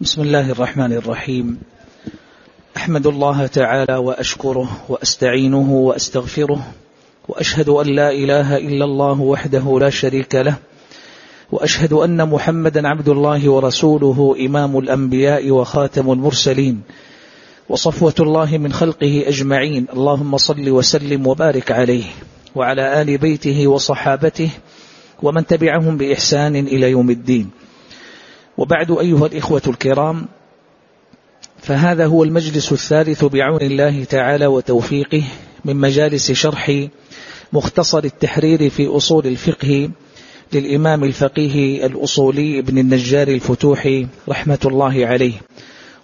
بسم الله الرحمن الرحيم. أحمد الله تعالى وأشكره وأستعينه وأستغفره وأشهد أن لا إله إلا الله وحده لا شريك له وأشهد أن محمدا عبد الله ورسوله إمام الأنبياء وخاتم المرسلين وصفوة الله من خلقه أجمعين. اللهم صل وسلم وبارك عليه وعلى آل بيته وصحابته ومن تبعهم بإحسان إلى يوم الدين. وبعد أيها الإخوة الكرام فهذا هو المجلس الثالث بعون الله تعالى وتوفيقه من مجالس شرح مختصر التحرير في أصول الفقه للإمام الفقيه الأصولي ابن النجار الفتوحي رحمة الله عليه.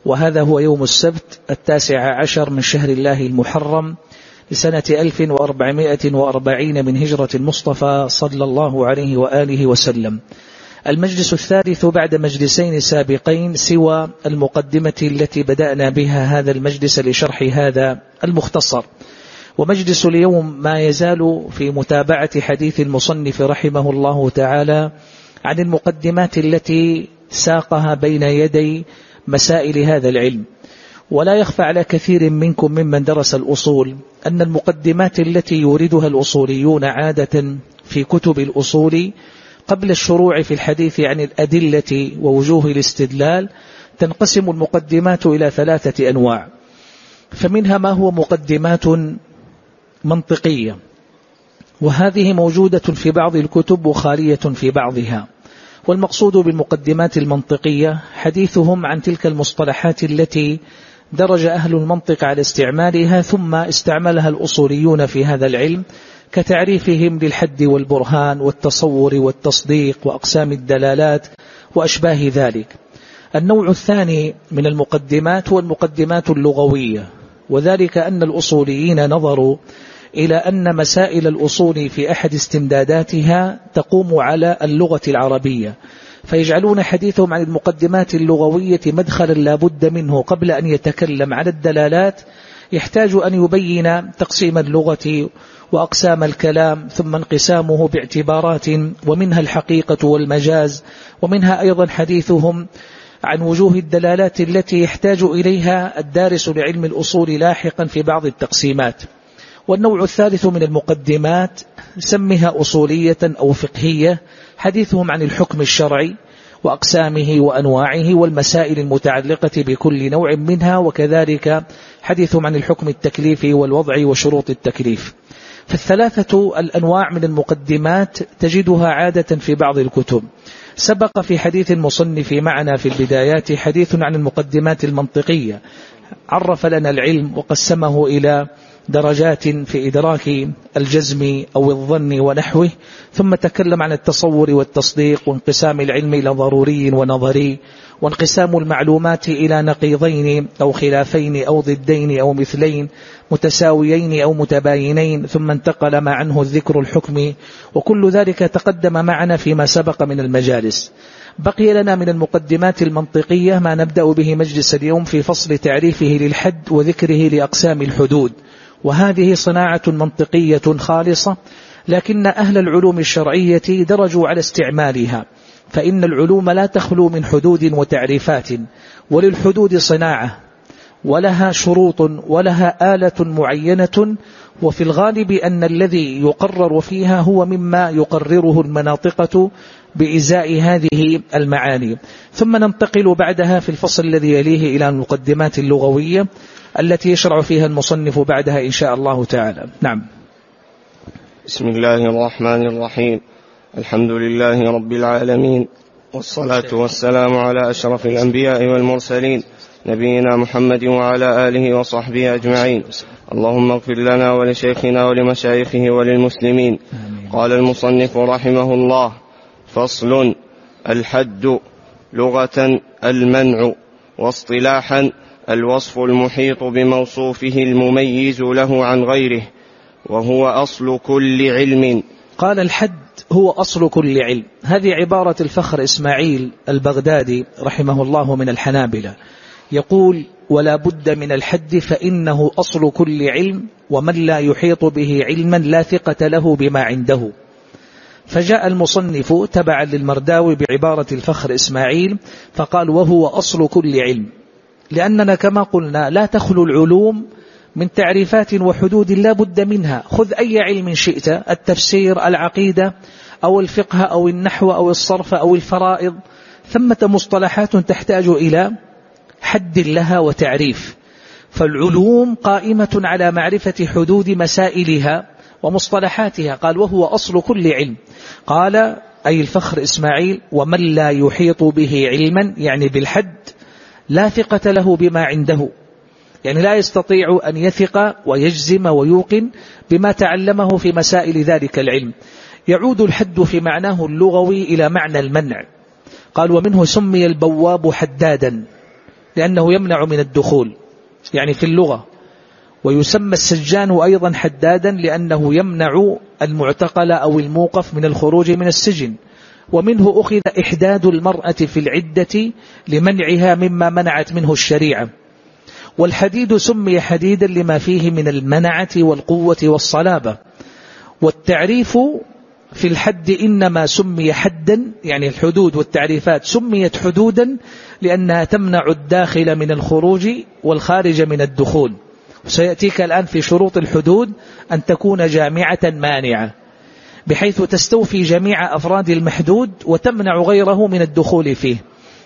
وهذا هو يوم السبت التاسع عشر من شهر الله المحرم لسنة 1440 من هجرة المصطفى صلى الله عليه وآله وسلم. المجلس الثالث بعد مجلسين سابقين سوى المقدمة التي بدأنا بها هذا المجلس لشرح هذا المختصر. ومجلس اليوم ما يزال في متابعة حديث المصنف رحمه الله تعالى عن المقدمات التي ساقها بين يدي مسائل هذا العلم. ولا يخفى على كثير منكم ممن درس الأصول أن المقدمات التي يوردها الأصوليون عادة في كتب الأصول قبل الشروع في الحديث عن الأدلة ووجوه الاستدلال تنقسم المقدمات إلى ثلاثة أنواع. فمنها ما هو مقدمات منطقية وهذه موجودة في بعض الكتب وخالية في بعضها. والمقصود بالمقدمات المنطقية حديثهم عن تلك المصطلحات التي درج أهل المنطق على استعمالها ثم استعملها الأصوليون في هذا العلم كتعريفهم للحد والبرهان والتصور والتصديق وأقسام الدلالات وأشباه ذلك. النوع الثاني من المقدمات هو المقدمات اللغوية وذلك أن الأصوليين نظروا إلى أن مسائل الأصول في أحد استمداداتها تقوم على اللغة العربية فيجعلون حديثهم عن المقدمات اللغوية مدخلا لا بد منه قبل أن يتكلم على الدلالات يحتاج أن يبين تقسيم اللغة وأقسام الكلام ثم انقسامه باعتبارات ومنها الحقيقة والمجاز ومنها أيضا حديثهم عن وجوه الدلالات التي يحتاج إليها الدارس لعلم الأصول لاحقا في بعض التقسيمات. والنوع الثالث من المقدمات سمها أصولية أو فقهية حديثهم عن الحكم الشرعي وأقسامه وأنواعه والمسائل المتعلقة بكل نوع منها وكذلك حديثهم عن الحكم التكليفي والوضع وشروط التكليف. فالثلاثة الأنواع من المقدمات تجدها عادة في بعض الكتب. سبق في حديث المصنف معنا في البدايات حديث عن المقدمات المنطقية. عرف لنا العلم وقسمه إلى درجات في إدراك الجزم أو الظن ونحوه ثم تكلم عن التصور والتصديق وانقسام العلم إلى ضروري ونظري. وانقسام المعلومات إلى نقيضين أو خلافين أو ضدين أو مثلين متساويين أو متباينين ثم انتقل ما عنه الذكر الحكمي وكل ذلك تقدم معنا فيما سبق من المجالس. بقي لنا من المقدمات المنطقية ما نبدأ به مجلس اليوم في فصل تعريفه للحد وذكره لأقسام الحدود. وهذه صناعة منطقية خالصة لكن أهل العلوم الشرعية درجوا على استعمالها. فإن العلوم لا تخلو من حدود وتعريفات وللحدود صناعة ولها شروط ولها آلة معينة وفي الغالب أن الذي يقرر فيها هو مما يقرره المناطقة بإزاء هذه المعاني. ثم ننتقل بعدها في الفصل الذي يليه إلى المقدمات اللغوية التي يشرع فيها المصنف بعدها إن شاء الله تعالى. نعم. بسم الله الرحمن الرحيم. الحمد لله رب العالمين والصلاة والسلام على أشرف الأنبياء والمرسلين نبينا محمد وعلى آله وصحبه أجمعين. اللهم اغفر لنا ولشيخنا ولمشايخه وللمسلمين. قال المصنف رحمه الله فصل الحد لغة المنع واصطلاحا الوصف المحيط بموصوفه المميز له عن غيره وهو أصل كل علم. قال الحد هو أصل كل علم. هذه عبارة الفخر إسماعيل البغدادي رحمه الله من الحنابلة. يقول ولا بد من الحد فإنه أصل كل علم ومن لا يحيط به علما لا ثقة له بما عنده. فجاء المصنف تبعا للمرداوي بعبارة الفخر إسماعيل فقال وهو أصل كل علم. لأننا كما قلنا لا تخلو العلوم من تعريفات وحدود لا بد منها. خذ أي علم شئت التفسير العقيدة أو الفقه أو النحو أو الصرف أو الفرائض. ثمة مصطلحات تحتاج إلى حد لها وتعريف. فالعلوم قائمة على معرفة حدود مسائلها ومصطلحاتها. قال وهو أصل كل علم قال أي الفخر إسماعيل ومن لا يحيط به علما يعني بالحد لا ثقة له بما عنده يعني لا يستطيع أن يثق ويجزم ويوقن بما تعلمه في مسائل ذلك العلم. يعود الحد في معناه اللغوي إلى معنى المنع. قال ومنه سمي البواب حدادا لأنه يمنع من الدخول. يعني في اللغة. ويسمى السجان أيضا حدادا لأنه يمنع المعتقل أو الموقف من الخروج من السجن. ومنه أخذ إحداد المرأة في العدة لمنعها مما منعت منه الشريعة. والحديد سمي حديدا لما فيه من المنعة والقوة والصلابة. والتعريف في الحد إنما سمي حدا يعني الحدود والتعريفات سميت حدودا لأنها تمنع الداخل من الخروج والخارج من الدخول. سيأتيك الآن في شروط الحدود أن تكون جامعة مانعة بحيث تستوفي جميع أفراد المحدود وتمنع غيره من الدخول فيه.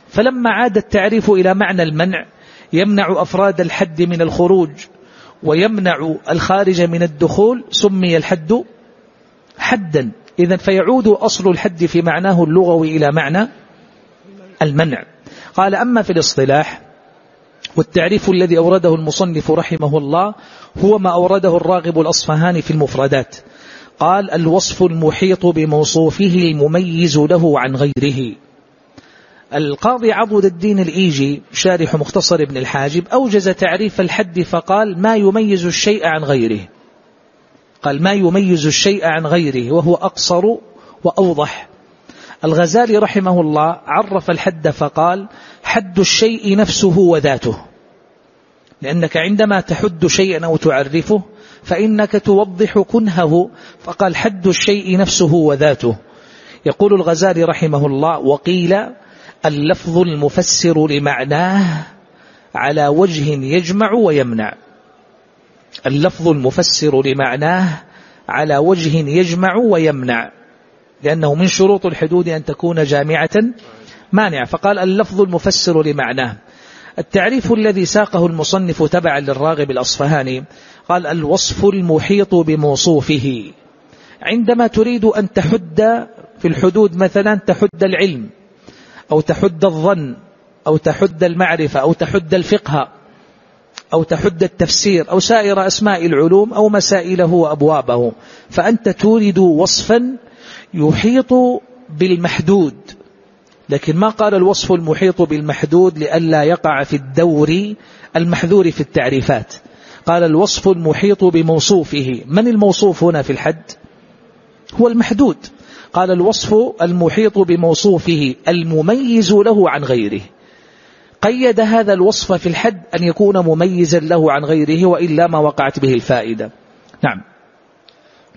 فلما عاد التعريف إلى معنى المنع يمنع أفراد الحد من الخروج ويمنع الخارج من الدخول سمي الحد حدا. إذا فيعود أصل الحد في معناه اللغوي إلى معنى المنع. قال أما في الاصطلاح والتعريف الذي أورده المصنف رحمه الله هو ما أورده الراغب الأصفهاني في المفردات. قال الوصف المحيط بموصوفه المميز له عن غيره. القاضي عضد الدين الإيجي شارح مختصر ابن الحاجب أوجز تعريف الحد فقال ما يميز الشيء عن غيره. قال ما يميز الشيء عن غيره وهو أقصر وأوضح. الغزالي رحمه الله عرف الحد فقال حد الشيء نفسه وذاته. لأنك عندما تحد شيئا أو تعرفه فإنك توضح كنهه. فقال حد الشيء نفسه وذاته. يقول الغزالي رحمه الله وقيل اللفظ المفسر لمعناه على وجه يجمع ويمنع. اللفظ المفسر لمعناه على وجه يجمع ويمنع لأنه من شروط الحدود أن تكون جامعة مانعة. فقال اللفظ المفسر لمعناه التعريف الذي ساقه المصنف تبعا للراغب الأصفهاني قال الوصف المحيط بموصوفه. عندما تريد أن تحد في الحدود مثلا تحد العلم أو تحد الظن أو تحد المعرفة أو تحد الفقه أو تحد التفسير أو سائر أسماء العلوم أو مسائله وأبوابه. فأنت تورد وصفا يحيط بالمحدود. لكن ما قال الوصف المحيط بالمحدود لئلا يقع في الدور المحذور في التعريفات؟ قال الوصف المحيط بموصوفه. من الموصوف هنا في الحد؟ هو المحدود. قال الوصف المحيط بموصوفه المميز له عن غيره. قيد هذا الوصف في الحد أن يكون مميزا له عن غيره وإلا ما وقعت به الفائدة. نعم.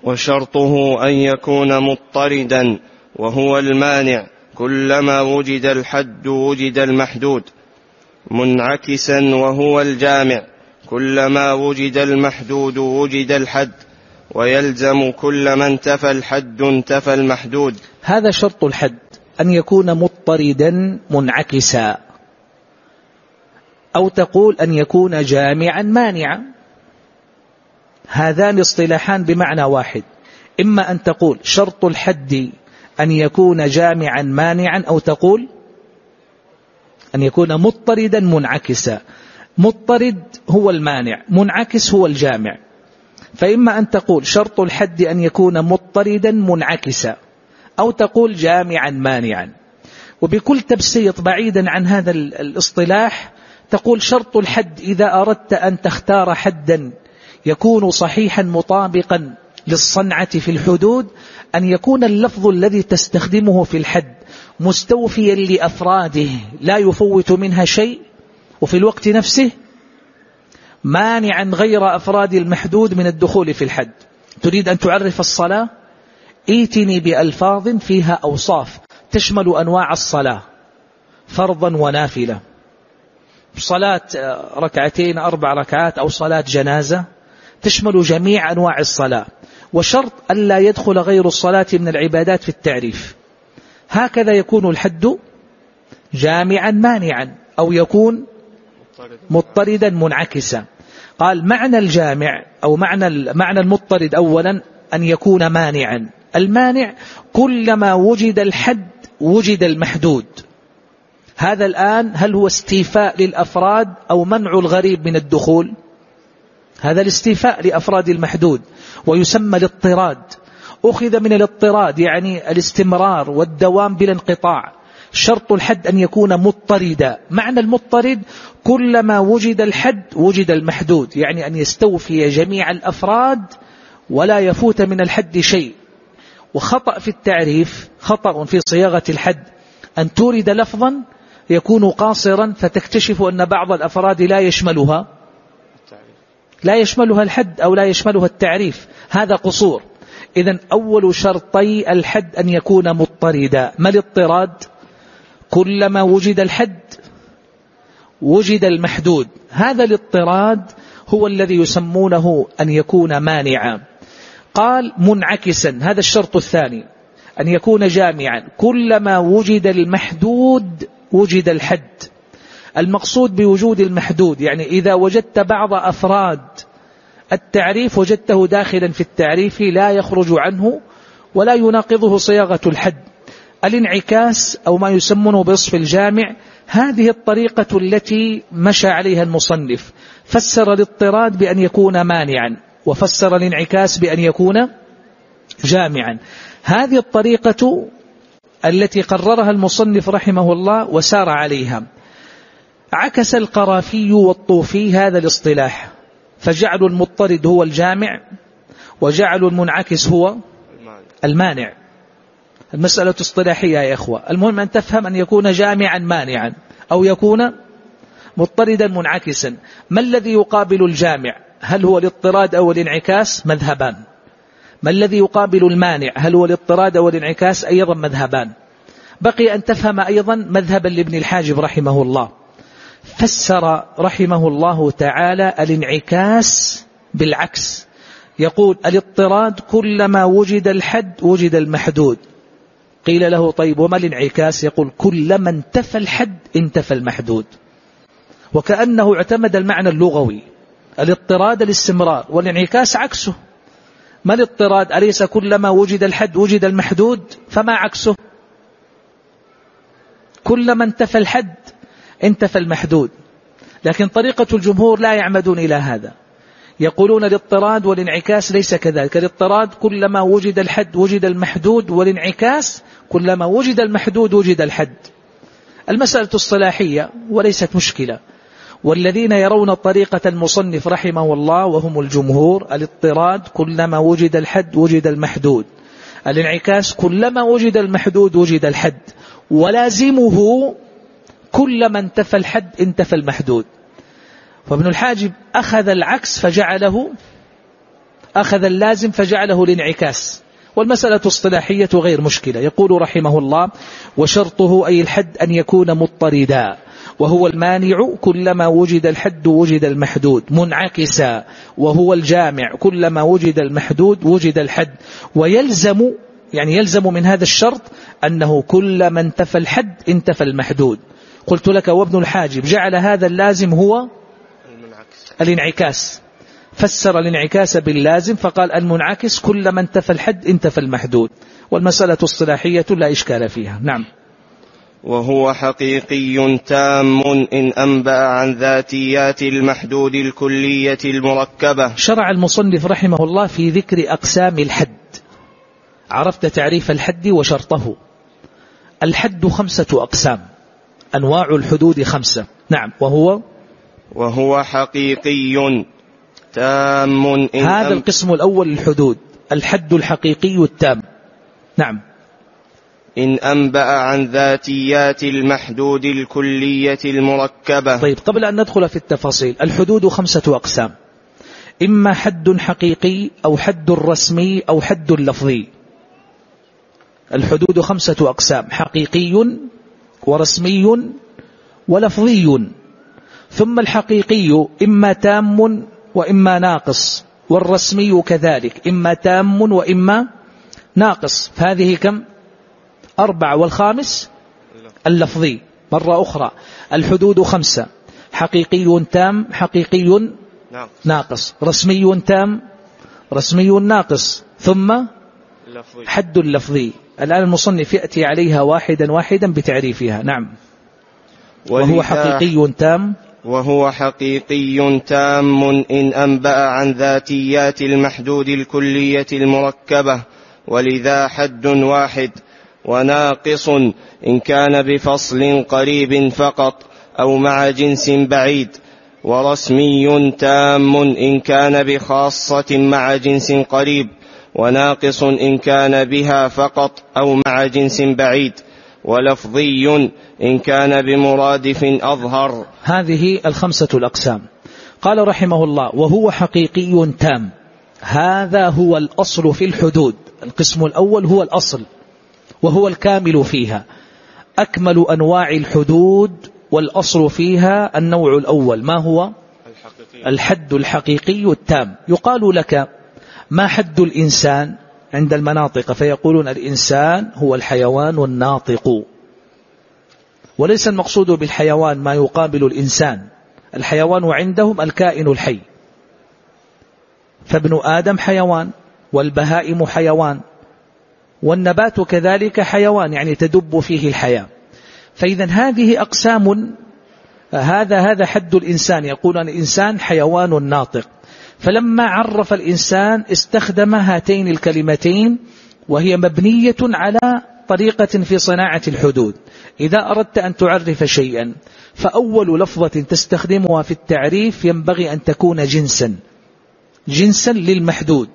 وشرطه أن يكون مضطردا وهو المانع. كلما وجد الحد وجد المحدود. منعكسا وهو الجامع. كلما وجد المحدود وجد الحد. ويلزم كل ما انتفى الحد انتفى المحدود. هذا شرط الحد أن يكون مضطردا منعكسا. أو تقول أن يكون جامعا مانعا. هذان اصطلاحان بمعنى واحد. إما أن تقول شرط الحد أن يكون جامعا مانعا أو تقول أن يكون مضطردا منعكسا. مضطرد هو المانع منعكس هو الجامع. فإما أن تقول شرط الحد أن يكون مضطردا منعكسا أو تقول جامعا مانعا. وبكل تبسيط بعيدا عن هذا الاصطلاح تقول شرط الحد إذا أردت أن تختار حدا يكون صحيحا مطابقا للصنعة في الحدود أن يكون اللفظ الذي تستخدمه في الحد مستوفيا لأفراده لا يفوت منها شيء وفي الوقت نفسه مانعا غير أفراد المحدود من الدخول في الحد. تريد أن تعرف الصلاة؟ ايتني بألفاظ فيها أوصاف تشمل أنواع الصلاة فرضا ونافلة. صلاة ركعتين أربع ركعات أو صلاة جنازة تشمل جميع أنواع الصلاة وشرط ألا يدخل غير الصلاة من العبادات في التعريف. هكذا يكون الحد جامعا مانعا أو يكون مضطردا منعكسا. قال معنى الجامع أو معنى معنى المضطرد أولا أن يكون مانعا. المانع كلما وجد الحد وجد المحدود. هذا الآن هل هو استيفاء للأفراد أو منع الغريب من الدخول؟ هذا الاستيفاء لأفراد المحدود ويسمى الاضطراد. أخذ من الاضطراد يعني الاستمرار والدوام بلا انقطاع. شرط الحد أن يكون مضطردا. معنى المضطرد كلما وجد الحد وجد المحدود يعني أن يستوفي جميع الأفراد ولا يفوت من الحد شيء. وخطأ في التعريف خطأ في صياغة الحد. أن تورد لفظا يكون قاصرا فتكتشف أن بعض الأفراد لا يشملها. لا يشملها الحد أو لا يشملها التعريف. هذا قصور. إذا أول شرطي الحد أن يكون مضطردا. ما الاضطراد؟ كلما وجد الحد وجد المحدود. هذا الاضطراد هو الذي يسمونه أن يكون مانعا. قال منعكسا هذا الشرط الثاني أن يكون جامعا. كلما وجد المحدود وجد الحد. المقصود بوجود المحدود يعني إذا وجدت بعض أفراد التعريف وجدته داخلا في التعريف لا يخرج عنه ولا يناقضه صياغة الحد. الانعكاس أو ما يسمونه بوصف الجامع هذه الطريقة التي مشى عليها المصنف. فسر الاضطراد بأن يكون مانعا وفسر الانعكاس بأن يكون جامعا. هذه الطريقة التي قررها المصنف رحمه الله وسار عليها. عكس القرافي والطوفي هذا الاصطلاح. فجعلوا المضطرد هو الجامع وجعلوا المنعكس هو المانع. المسألة اصطلاحية يا إخوة. المهم أن تفهم أن يكون جامعا مانعا أو يكون مضطردا منعكسا. ما الذي يقابل الجامع؟ هل هو الاضطراد أو الانعكاس مذهبان. ما الذي يقابل المانع؟ هل هو الاضطراد أو الانعكاس أيضا مذهبان. بقي أن تفهم أيضا مذهبا لابن الحاجب رحمه الله. فسر رحمه الله تعالى الانعكاس بالعكس. يقول الإضطراد كلما وجد الحد وجد المحدود. قيل له طيب وما الانعكاس؟ يقول كلما انتفى الحد انتفى المحدود. وكأنه اعتمد المعنى اللغوي الاضطراد الاستمرار والانعكاس عكسه. ما الاضطراد؟ أليس كلما وجد الحد وجد المحدود؟ فما عكسه؟ كلما انتفى الحد انتفى المحدود. لكن طريقة الجمهور لا يعمدون إلى هذا. يقولون الاضطراد والانعكاس ليس كذلك. الاضطراد كلما وجد الحد وجد المحدود والانعكاس كلما وجد المحدود وجد الحد. المسألة الصلاحية وليست مشكلة. والذين يرون طريقة المصنف رحمه الله وهم الجمهور الاضطراد كلما وجد الحد وجد المحدود. الانعكاس كلما وجد المحدود وجد الحد. ولازمه كلما انتفى الحد انتفى المحدود. وابن الحاجب أخذ العكس فجعله أخذ اللازم فجعله الانعكاس. والمسألة اصطلاحية غير مشكلة. يقول رحمه الله وشرطه أي الحد أن يكون مضطردا وهو المانع كلما وجد الحد وجد المحدود منعكسا وهو الجامع كلما وجد المحدود وجد الحد. ويلزم يعني يلزم من هذا الشرط أنه كلما انتفى الحد انتفى المحدود. قلت لك وابن الحاجب جعل هذا اللازم هو الانعكاس. فسر الانعكاس باللازم فقال المنعكس كلما انتفى الحد انتفى المحدود. والمسألة الصلاحية لا إشكال فيها. نعم. وهو حقيقي تام إن أنبأ عن ذاتيات المحدود الكلية المركبة. شرع المصنف رحمه الله في ذكر أقسام الحد. عرفت تعريف الحد وشرطه. الحد خمسة أقسام. أنواع الحدود خمسة. نعم. وهو؟ وهو حقيقي تام إن هذا القسم الأول الحدود الحد الحقيقي التام نعم. إن أنبأ عن ذاتيات المحدود الكلية المركبة. طيب قبل أن ندخل في التفاصيل الحدود خمسة أقسام. إما حد حقيقي أو حد رسمي أو حد لفظي. الحدود خمسة أقسام حقيقي ورسمي ولفظي. ثم الحقيقي إما تام وإما ناقص والرسمي كذلك إما تام وإما ناقص. فهذه كم؟ أربع والخامس اللفظي مرة أخرى. الحدود خمسة حقيقي تام حقيقي ناقص. رسمي تام رسمي ناقص. ثم حد اللفظي. الآن المصنف يأتي عليها واحدا واحدا بتعريفها. نعم. وهو حقيقي تام. وهو حقيقي تام إن أنبأ عن ذاتيات المحدود الكلية المركبة ولذا حد واحد وناقص إن كان بفصل قريب فقط أو مع جنس بعيد ورسمي تام إن كان بخاصة مع جنس قريب وناقص إن كان بها فقط أو مع جنس بعيد. ولفظي إن كان بمرادف أظهر. هذه الخمسة الأقسام. قال رحمه الله وهو حقيقي تام. هذا هو الأصل في الحدود. القسم الأول هو الأصل وهو الكامل فيها. أكمل أنواع الحدود والأصل فيها النوع الأول. ما هو؟ الحد الحقيقي التام. يقال لك ما حد الإنسان عند المناطق فيقولون الإنسان هو الحيوان الناطق. وليس المقصود بالحيوان ما يقابل الإنسان الحيوان عندهم الكائن الحي. فابن آدم حيوان والبهائم حيوان والنبات كذلك حيوان يعني تدب فيه الحياة. فإذا هذه أقسام هذا هذا حد الإنسان. يقول الإنسان حيوان ناطق. فلما عرف الإنسان استخدم هاتين الكلمتين وهي مبنية على طريقة في صناعة الحدود. إذا أردت أن تعرف شيئا فأول لفظة تستخدمها في التعريف ينبغي أن تكون جنسا. جنسا للمحدود.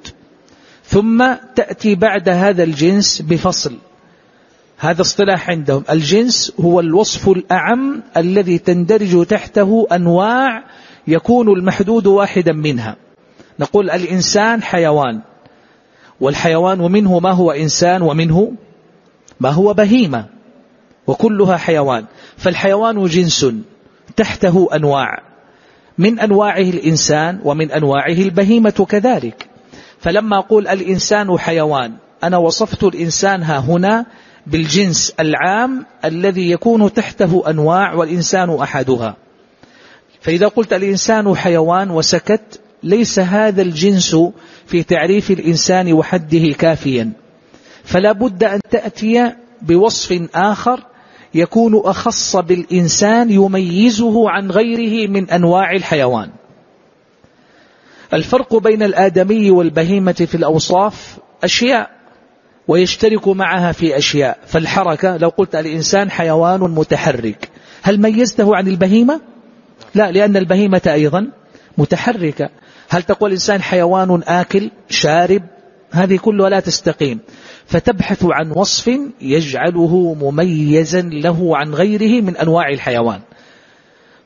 ثم تأتي بعد هذا الجنس بفصل. هذا اصطلاح عندهم. الجنس هو الوصف الأعم الذي تندرج تحته أنواع يكون المحدود واحدا منها. نقول الإنسان حيوان. والحيوان ومنه ما هو إنسان ومنه ما هو بهيمة وكلها حيوان. فالحيوان جنس تحته أنواع. من أنواعه الإنسان ومن أنواعه البهيمة كذلك. فلما أقول الإنسان حيوان أنا وصفت الإنسان ها هنا بالجنس العام الذي يكون تحته أنواع والإنسان أحدها. فإذا قلت الإنسان حيوان وسكت ليس هذا الجنس في تعريف الإنسان وحده كافيا. فلا بد أن تأتي بوصف آخر يكون أخص بالإنسان يميزه عن غيره من أنواع الحيوان. الفرق بين الآدمي والبهيمة في الأوصاف أشياء ويشترك معها في أشياء. فالحركة لو قلت الإنسان حيوان متحرك هل ميزته عن البهيمة؟ لا لأن البهيمة أيضا متحركة. هل تقول الإنسان حيوان آكل شارب؟ هذه كلها لا تستقيم. فتبحث عن وصف يجعله مميزا له عن غيره من أنواع الحيوان.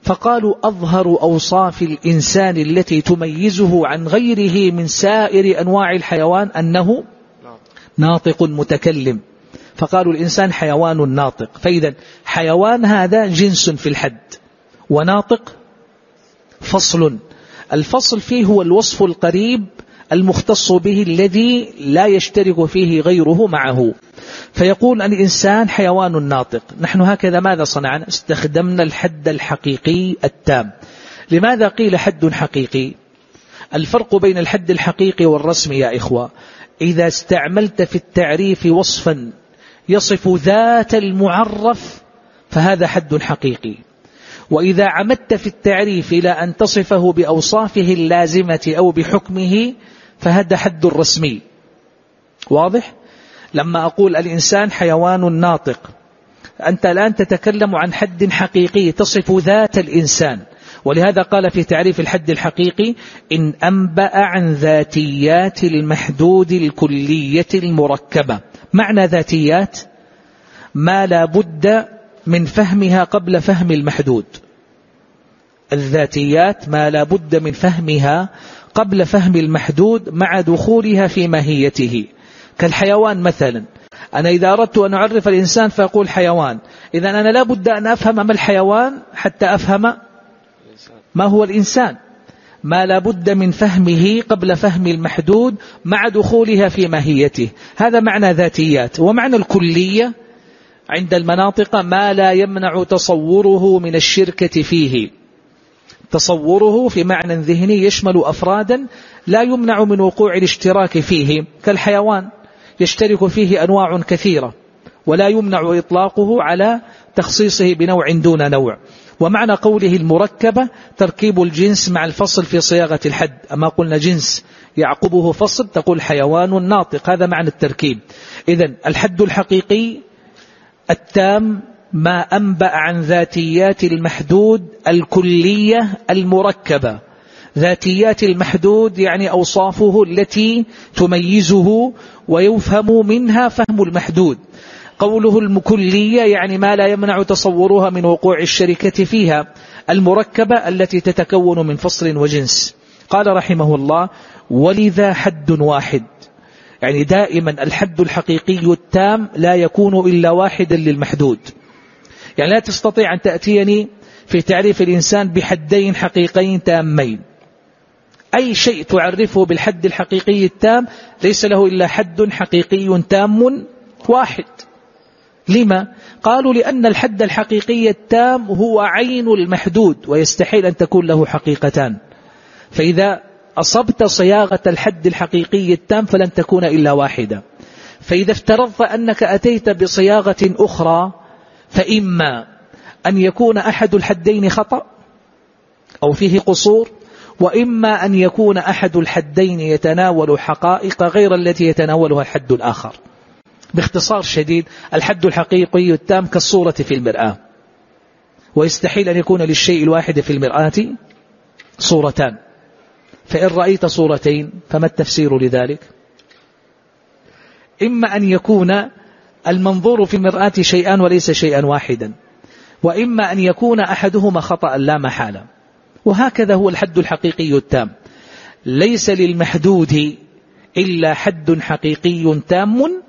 فقالوا أظهر أوصاف الإنسان التي تميزه عن غيره من سائر أنواع الحيوان أنه ناطق متكلم. فقالوا الإنسان حيوان ناطق. فإذا حيوان هذا جنس في الحد. وناطق فصل. الفصل فيه هو الوصف القريب المختص به الذي لا يشترك فيه غيره معه. فيقول الإنسان حيوان ناطق. نحن هكذا ماذا صنعنا؟ استخدمنا الحد الحقيقي التام. لماذا قيل حد حقيقي؟ الفرق بين الحد الحقيقي والرسم يا إخوة. إذا استعملت في التعريف وصفا يصف ذات المعرف فهذا حد حقيقي. وإذا عمدت في التعريف إلى أن تصفه بأوصافه اللازمة أو بحكمه فهذا حد رسمي واضح؟ لما أقول الإنسان حيوان ناطق أنت الآن تتكلم عن حد حقيقي تصف ذات الإنسان. ولهذا قال في تعريف الحد الحقيقي إن أنبأ عن ذاتيات المحدود الكلية المركبة. معنى ذاتيات؟ ما لا بد من فهمها قبل فهم المحدود. الذاتيات ما لا بد من فهمها قبل فهم المحدود مع دخولها في ماهيته. كالحيوان مثلا. أنا إذا أردت أن أعرف الإنسان فأقول حيوان. إذا أنا لا بد أن أفهم ما الحيوان حتى أفهم ما هو الإنسان. ما لا بد من فهمه قبل فهم المحدود مع دخولها في ماهيته. هذا معنى ذاتيات. ومعنى الكلية عند المناطق ما لا يمنع تصوره من الشركة فيه. تصوره في معنى ذهني يشمل أفرادا لا يمنع من وقوع الاشتراك فيه. كالحيوان يشترك فيه أنواع كثيرة ولا يمنع إطلاقه على تخصيصه بنوع دون نوع. ومعنى قوله المركبة تركيب الجنس مع الفصل في صياغة الحد. أما قلنا جنس يعقبه فصل تقول حيوان ناطق. هذا معنى التركيب. إذا الحد الحقيقي التام ما أنبأ عن ذاتيات المحدود الكلية المركبة. ذاتيات المحدود يعني أوصافه التي تميزه ويفهم منها فهم المحدود. قوله المكلية يعني ما لا يمنع تصورها من وقوع الشركة فيها المركبة التي تتكون من فصل وجنس. قال رحمه الله ولذا حد واحد؟ يعني دائما الحد الحقيقي التام لا يكون إلا واحدا للمحدود. يعني لا تستطيع أن تأتيني في تعريف الإنسان بحدين حقيقيين تامين. أي شيء تعرفه بالحد الحقيقي التام ليس له إلا حد حقيقي تام واحد. لما؟ قالوا لأن الحد الحقيقي التام هو عين المحدود ويستحيل أن تكون له حقيقتان. فإذا أصبت صياغة الحد الحقيقي التام فلن تكون إلا واحدة. فإذا افترضت أنك أتيت بصياغة أخرى فإما أن يكون أحد الحدين خطأ أو فيه قصور وإما أن يكون أحد الحدين يتناول حقائق غير التي يتناولها الحد الآخر. باختصار شديد الحد الحقيقي التام كالصورة في المرآة. ويستحيل أن يكون للشيء الواحد في المرآة صورتان. فإن رأيت صورتين فما التفسير لذلك؟ إما أن يكون المنظور في المرآة شيئان وليس شيئا واحدا وإما أن يكون أحدهما خطأ لا محالة. وهكذا هو الحد الحقيقي التام. ليس للمحدود إلا حد حقيقي تام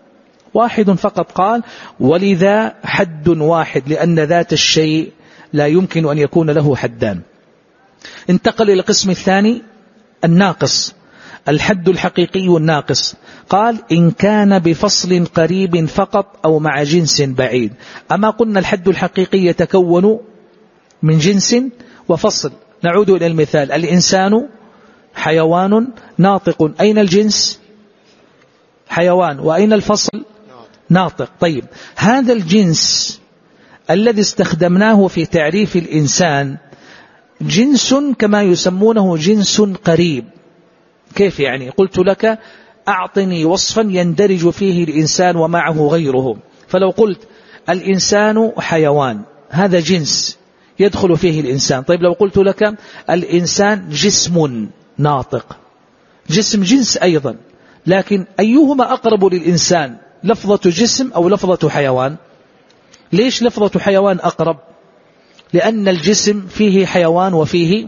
واحد فقط قال ولذا حد واحد؟ لأن ذات الشيء لا يمكن أن يكون له حدان. انتقل إلى القسم الثاني. الناقص الحد الحقيقي الناقص. قال إن كان بفصل قريب فقط أو مع جنس بعيد. أما قلنا الحد الحقيقي يتكون من جنس وفصل. نعود إلى المثال الإنسان حيوان ناطق. أين الجنس؟ حيوان. وأين الفصل؟ ناطق. طيب هذا الجنس الذي استخدمناه في تعريف الإنسان جنس كما يسمونه جنس قريب. كيف يعني؟ قلت لك أعطني وصفا يندرج فيه الإنسان ومعه غيره فلو قلت الإنسان حيوان هذا جنس يدخل فيه الإنسان. طيب لو قلت لك الإنسان جسم ناطق جسم جنس أيضا لكن أيهما أقرب للإنسان؟ لفظة جسم أو لفظة حيوان؟ ليش لفظة حيوان أقرب؟ لأن الجسم فيه حيوان وفيه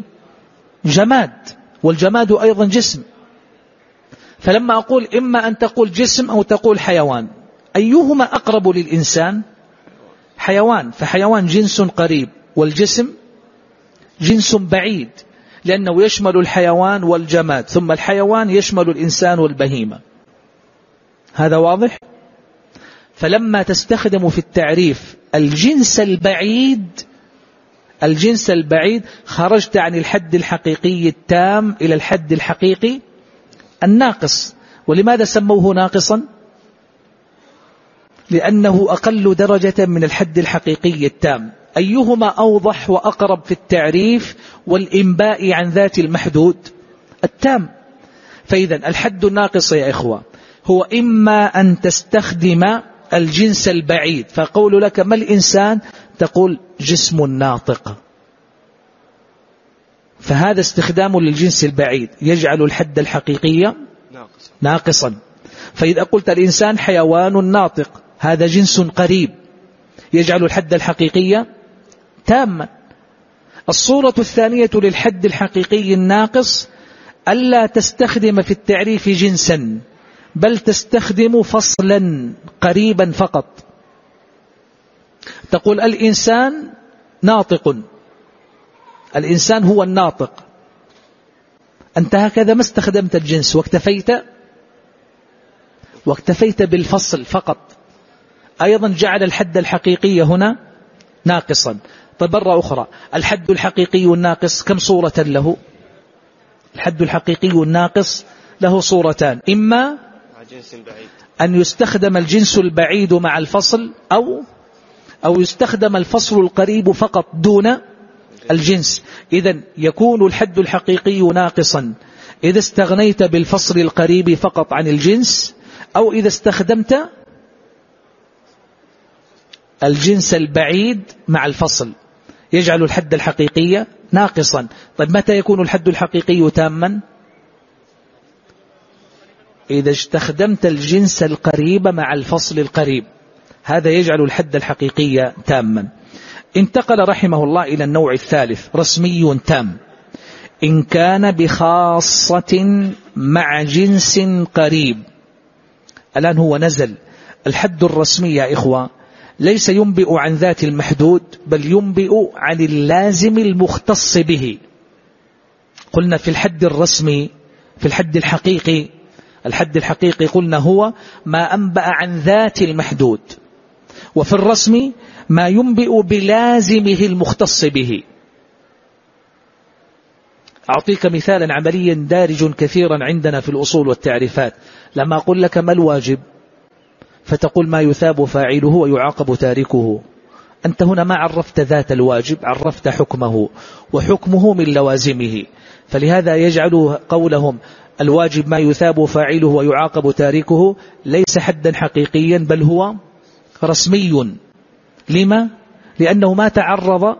جماد والجماد أيضا جسم. فلما أقول إما أن تقول جسم أو تقول حيوان أيهما أقرب للإنسان؟ حيوان. فحيوان جنس قريب والجسم جنس بعيد لأنه يشمل الحيوان والجماد ثم الحيوان يشمل الإنسان والبهيمة. هذا واضح؟ فلما تستخدم في التعريف الجنس البعيد الجنس البعيد خرجت عن الحد الحقيقي التام إلى الحد الحقيقي الناقص. ولماذا سموه ناقصا؟ لأنه أقل درجة من الحد الحقيقي التام. أيهما أوضح وأقرب في التعريف والإنباء عن ذات المحدود؟ التام. فإذا الحد الناقص يا إخوة هو إما أن تستخدم الجنس البعيد فقول لك ما الإنسان تقول جسم ناطق. فهذا استخدام للجنس البعيد يجعل الحد الحقيقي ناقصا. فإذا قلت الإنسان حيوان ناطق هذا جنس قريب يجعل الحد الحقيقي تاما. الصورة الثانية للحد الحقيقي الناقص ألا تستخدم في التعريف جنسا بل تستخدم فصلا قريبا فقط. تقول الإنسان ناطق. الإنسان هو الناطق. أنت هكذا ما استخدمت الجنس. واكتفيت؟ واكتفيت بالفصل فقط. أيضا جعل الحد الحقيقي هنا ناقصا. طيب مرة أخرى. الحد الحقيقي الناقص كم صورة له؟ الحد الحقيقي الناقص له صورتان. إما أن يستخدم الجنس البعيد مع الفصل أو أو يستخدم الفصل القريب فقط دون الجنس. إذا يكون الحد الحقيقي ناقصا. إذا استغنيت بالفصل القريب فقط عن الجنس أو إذا استخدمت الجنس البعيد مع الفصل. يجعل الحد الحقيقي ناقصا. طيب متى يكون الحد الحقيقي تاما؟ إذا استخدمت الجنس القريب مع الفصل القريب. هذا يجعل الحد الحقيقي تاما. انتقل رحمه الله إلى النوع الثالث رسمي تام. إن كان بخاصة مع جنس قريب. الآن هو نزل. الحد الرسمي يا إخوة ليس ينبئ عن ذات المحدود بل ينبئ عن اللازم المختص به. قلنا في الحد الرسمي في الحد الحقيقي الحد الحقيقي قلنا هو ما أنبأ عن ذات المحدود. وفي الرسم ما ينبئ بلازمه المختص به. أعطيك مثالا عمليا دارج كثيرا عندنا في الأصول والتعريفات. لما أقول لك ما الواجب فتقول ما يثاب فاعله ويعاقب تاركه. أنت هنا ما عرفت ذات الواجب عرفت حكمه وحكمه من لوازمه. فلهذا يجعل قولهم الواجب ما يثاب فاعله ويعاقب تاركه ليس حدا حقيقيا بل هو رسمي لما؟ لأنه ما تعرض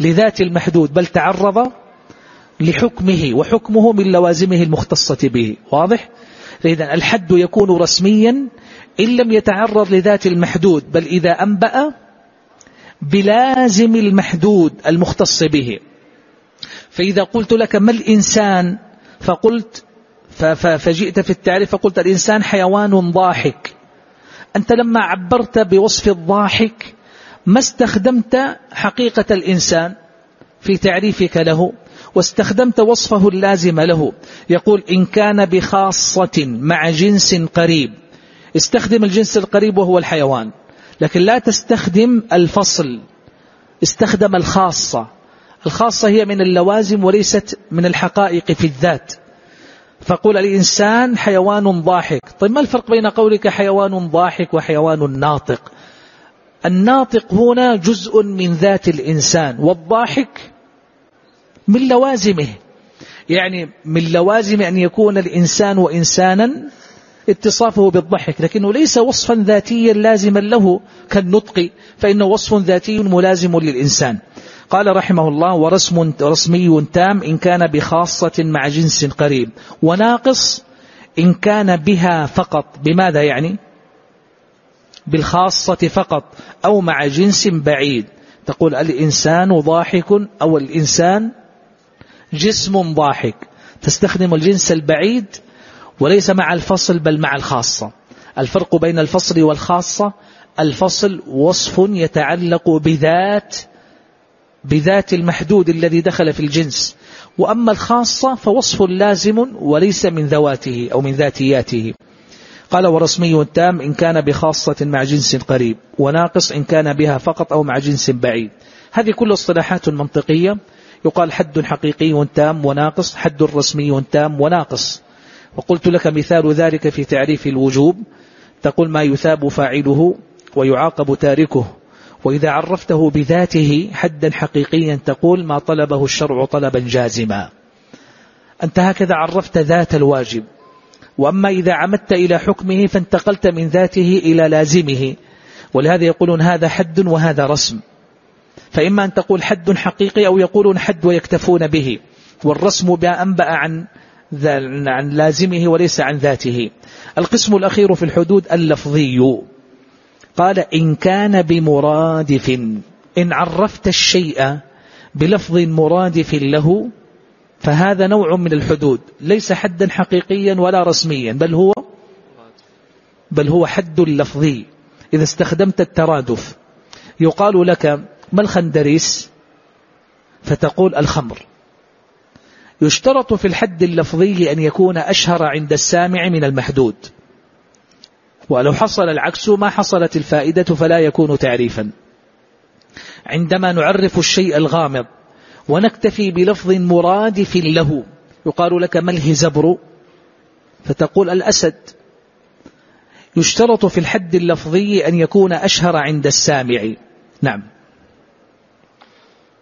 لذات المحدود بل تعرض لحكمه وحكمه من لوازمه المختصة به واضح؟ فإذا الحد يكون رسميا إن لم يتعرض لذات المحدود بل إذا أنبأ بلازم المحدود المختص به فإذا قلت لك ما الإنسان فقلت فجئت في التعريف فقلت الإنسان حيوان ضاحك أنت لما عبرت بوصف الضاحك ما استخدمت حقيقة الإنسان في تعريفك له واستخدمت وصفه اللازم له. يقول إن كان بخاصة مع جنس قريب. استخدم الجنس القريب وهو الحيوان لكن لا تستخدم الفصل. استخدم الخاصة. الخاصة هي من اللوازم وليست من الحقائق في الذات. فقول الإنسان حيوان ضاحك. طيب ما الفرق بين قولك حيوان ضاحك وحيوان ناطق؟ الناطق هنا جزء من ذات الإنسان والضاحك من لوازمه. يعني من لوازم أن يكون الإنسان وإنسانا اتصافه بالضحك لكنه ليس وصفا ذاتيا لازما له كالنطق فإنه وصف ذاتي ملازم للإنسان. قال رحمه الله ورسم رسمي تام إن كان بخاصة مع جنس قريب. وناقص إن كان بها فقط. بماذا يعني؟ بالخاصة فقط. أو مع جنس بعيد. تقول الإنسان ضاحك أو الإنسان جسم ضاحك. تستخدم الجنس البعيد وليس مع الفصل بل مع الخاصة. الفرق بين الفصل والخاصة الفصل وصف يتعلق بذات بذات المحدود الذي دخل في الجنس. وأما الخاصة فوصف لازم وليس من ذواته أو من ذاتياته. قال ورسمي تام إن كان بخاصة مع جنس قريب وناقص إن كان بها فقط أو مع جنس بعيد. هذه كل اصطلاحات منطقية. يقال حد حقيقي تام وناقص حد رسمي تام وناقص. وقلت لك مثال ذلك في تعريف الوجوب. تقول ما يثاب فاعله ويعاقب تاركه. وإذا عرفته بذاته حدا حقيقيا تقول ما طلبه الشرع طلبا جازما. أنت هكذا عرفت ذات الواجب. وأما إذا عمدت إلى حكمه فانتقلت من ذاته إلى لازمه. ولهذا يقولون هذا حد وهذا رسم. فإما أن تقول حد حقيقي أو يقولون حد ويكتفون به. والرسم أنبأ عن عن لازمه وليس عن ذاته. القسم الأخير في الحدود اللفظي. قال إن كان بمرادف إن عرفت الشيء بلفظ مرادف له فهذا نوع من الحدود ليس حدا حقيقيا ولا رسميا بل هو بل هو حد لفظي. إذا استخدمت الترادف يقال لك ما الخندريس؟ فتقول الخمر. يشترط في الحد اللفظي أن يكون أشهر عند السامع من المحدود. ولو حصل العكس ما حصلت الفائدة فلا يكون تعريفا. عندما نعرف الشيء الغامض ونكتفي بلفظ مرادف له يقال لك ما الهزبر؟ فتقول الأسد. يشترط في الحد اللفظي أن يكون أشهر عند السامع. نعم.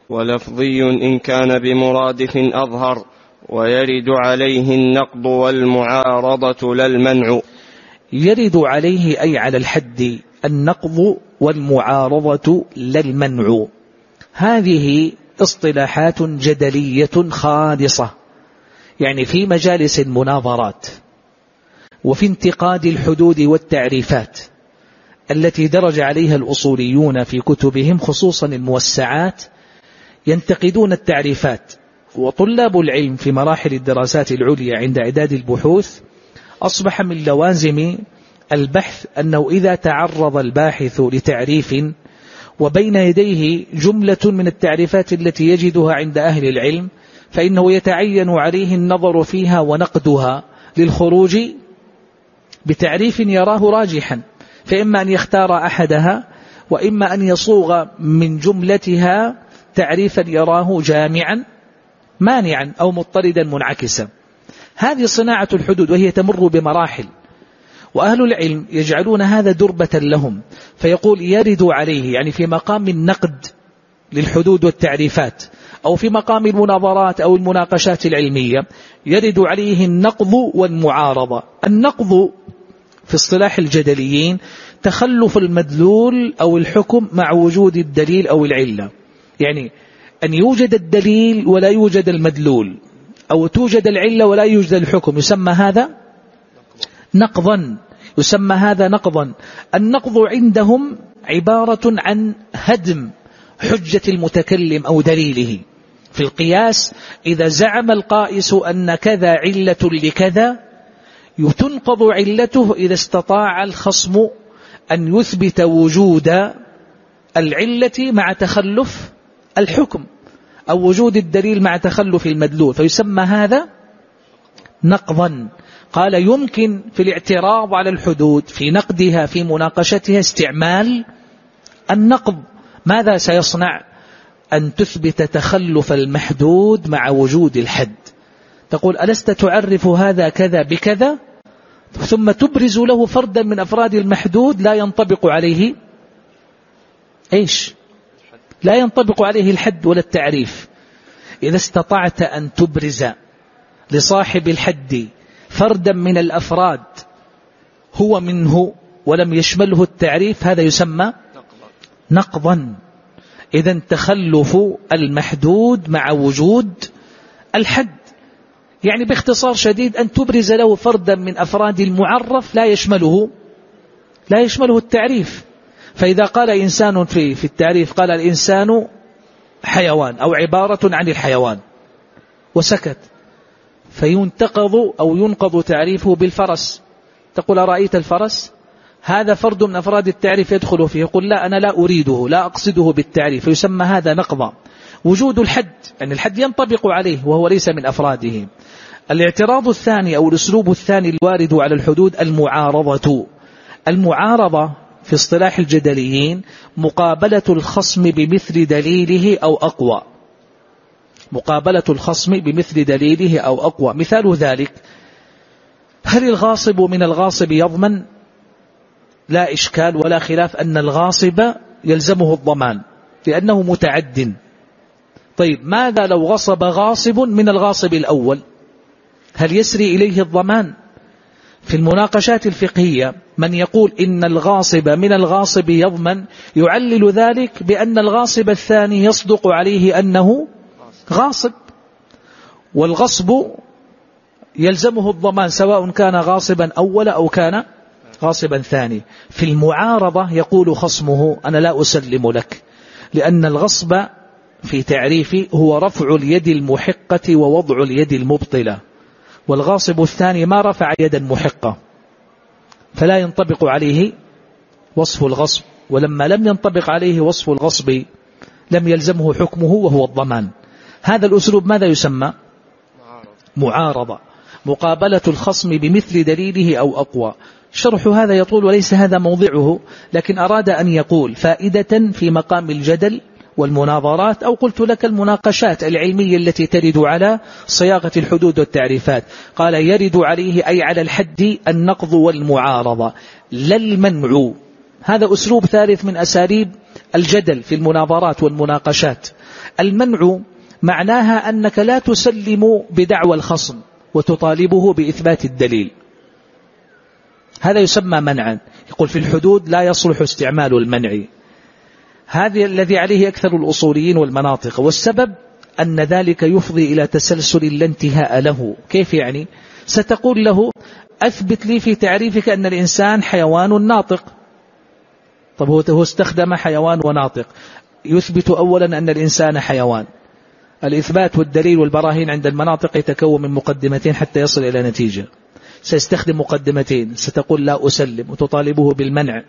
ولفظي إن كان بمرادف أظهر ويرد عليه النقض والمعارضة لا المنع. يرد عليه أي على الحد النقض والمعارضة لا المنع. هذه اصطلاحات جدلية خالصة يعني في مجالس المناظرات وفي انتقاد الحدود والتعريفات التي درج عليها الأصوليون في كتبهم خصوصا الموسعات ينتقدون التعريفات. وطلاب العلم في مراحل الدراسات العليا عند إعداد البحوث أصبح من لوازم البحث أنه إذا تعرض الباحث لتعريف وبين يديه جملة من التعريفات التي يجدها عند أهل العلم فإنه يتعين عليه النظر فيها ونقدها للخروج بتعريف يراه راجحا فإما أن يختار أحدها وإما أن يصوغ من جملتها تعريفا يراه جامعا مانعا أو مضطردا منعكسا. هذه صناعة الحدود وهي تمر بمراحل وأهل العلم يجعلون هذا دربة لهم فيقول يرد عليه يعني في مقام النقد للحدود والتعريفات أو في مقام المناظرات أو المناقشات العلمية يرد عليه النقض والمعارضة. النقض في اصطلاح الجدليين تخلف المدلول أو الحكم مع وجود الدليل أو العلة يعني أن يوجد الدليل ولا يوجد المدلول. أو توجد العلة ولا يوجد الحكم. يسمى هذا نقضا. يسمى هذا نقضا. النقض عندهم عبارة عن هدم حجة المتكلم أو دليله. في القياس إذا زعم القائس أن كذا علة لكذا تنقض علته إذا استطاع الخصم أن يثبت وجود العلة مع تخلف الحكم. أو وجود الدليل مع تخلف المدلول فيسمى هذا نقضا. قال يمكن في الاعتراض على الحدود في نقدها في مناقشتها استعمال النقض. ماذا سيصنع؟ أن تثبت تخلف المحدود مع وجود الحد. تقول ألست تعرف هذا كذا بكذا؟ ثم تبرز له فردا من أفراد المحدود لا ينطبق عليه إيش؟ لا ينطبق عليه الحد ولا التعريف. إذا استطعت أن تبرز لصاحب الحد فردا من الأفراد هو منه ولم يشمله التعريف هذا يسمى نقضا. إذا تخلف المحدود مع وجود الحد. يعني باختصار شديد أن تبرز له فردا من أفراد المعرف لا يشمله لا يشمله التعريف. فإذا قال إنسان في في التعريف قال الإنسان حيوان أو عبارة عن الحيوان وسكت فينتقض أو ينقض تعريفه بالفرس تقول أرأيت الفرس؟ هذا فرد من أفراد التعريف يدخل فيه يقول لا أنا لا أريده لا أقصده بالتعريف فيسمى هذا نقضا وجود الحد يعني الحد ينطبق عليه وهو ليس من أفراده الاعتراض الثاني أو الأسلوب الثاني الوارد على الحدود المعارضة المعارضة في اصطلاح الجدليين مقابلة الخصم بمثل دليله أو أقوى. مقابلة الخصم بمثل دليله أو أقوى. مثال ذلك هل الغاصب من الغاصب يضمن؟ لا إشكال ولا خلاف أن الغاصب يلزمه الضمان لأنه متعد. طيب ماذا لو غصب غاصب من الغاصب الأول؟ هل يسري إليه الضمان؟ في المناقشات الفقهية من يقول إن الغاصب من الغاصب يضمن يعلل ذلك بأن الغاصب الثاني يصدق عليه أنه غاصب والغصب يلزمه الضمان سواء كان غاصبا أول أو كان غاصبا ثاني. في المعارضة يقول خصمه أنا لا أسلم لك لأن الغصب في تعريفي هو رفع اليد المحقة ووضع اليد المبطلة. والغاصب الثاني ما رفع يدا محقة فلا ينطبق عليه وصف الغصب ولما لم ينطبق عليه وصف الغصب لم يلزمه حكمه وهو الضمان. هذا الأسلوب ماذا يسمى؟ معارضة. مقابلة الخصم بمثل دليله أو أقوى. شرح هذا يطول وليس هذا موضعه لكن أراد أن يقول فائدة في مقام الجدل والمناظرات أو قلت لك المناقشات العلمية التي ترد على صياغة الحدود والتعريفات. قال يرد عليه أي على الحد النقض والمعارضة. لا المنع. هذا أسلوب ثالث من أساليب الجدل في المناظرات والمناقشات. المنع معناها أنك لا تسلم بدعوى الخصم وتطالبه بإثبات الدليل. هذا يسمى منعا. يقول في الحدود لا يصلح استعمال المنع. هذا الذي عليه أكثر الأصوليين والمناطق. والسبب أن ذلك يفضي إلى تسلسل لا انتهاء له. كيف يعني؟ ستقول له أثبت لي في تعريفك أن الإنسان حيوان ناطق. طب هو استخدم حيوان وناطق. يثبت أولا أن الإنسان حيوان. الإثبات والدليل والبراهين عند المناطق يتكون من مقدمتين حتى يصل إلى نتيجة. سيستخدم مقدمتين. ستقول لا أسلم. وتطالبه بالمنع.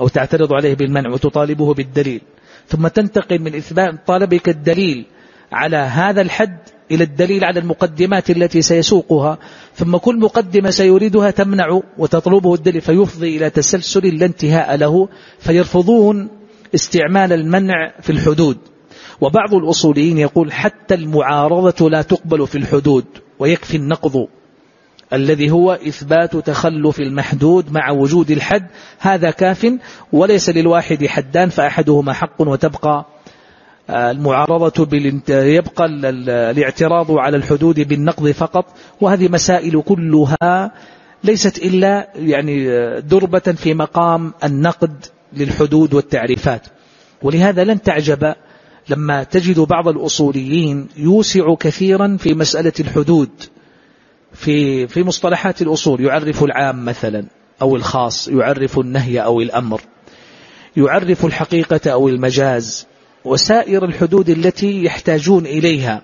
أو تعترض عليه بالمنع وتطالبه بالدليل. ثم تنتقل من إثبات طالبك الدليل على هذا الحد إلى الدليل على المقدمات التي سيسوقها. ثم كل مقدمة سيريدها تمنع وتطلبه الدليل فيفضي إلى تسلسل لا انتهاء له فيرفضون استعمال المنع في الحدود. وبعض الأصوليين يقول حتى المعارضة لا تقبل في الحدود ويكفي النقض. الذي هو إثبات تخلف المحدود مع وجود الحد هذا كاف وليس للواحد حدان فأحدهما حق وتبقى آه، المعارضة يبقى الاعتراض على الحدود بالنقض فقط وهذه مسائل كلها ليست إلا يعني آه، دربة في مقام النقد للحدود والتعريفات. ولهذا لن تعجب لما تجد بعض الأصوليين يوسع كثيرا في مسألة الحدود. في في مصطلحات الأصول. يعرف العام مثلا أو الخاص يعرف النهي أو الأمر. يعرف الحقيقة أو المجاز. وسائر الحدود التي يحتاجون إليها.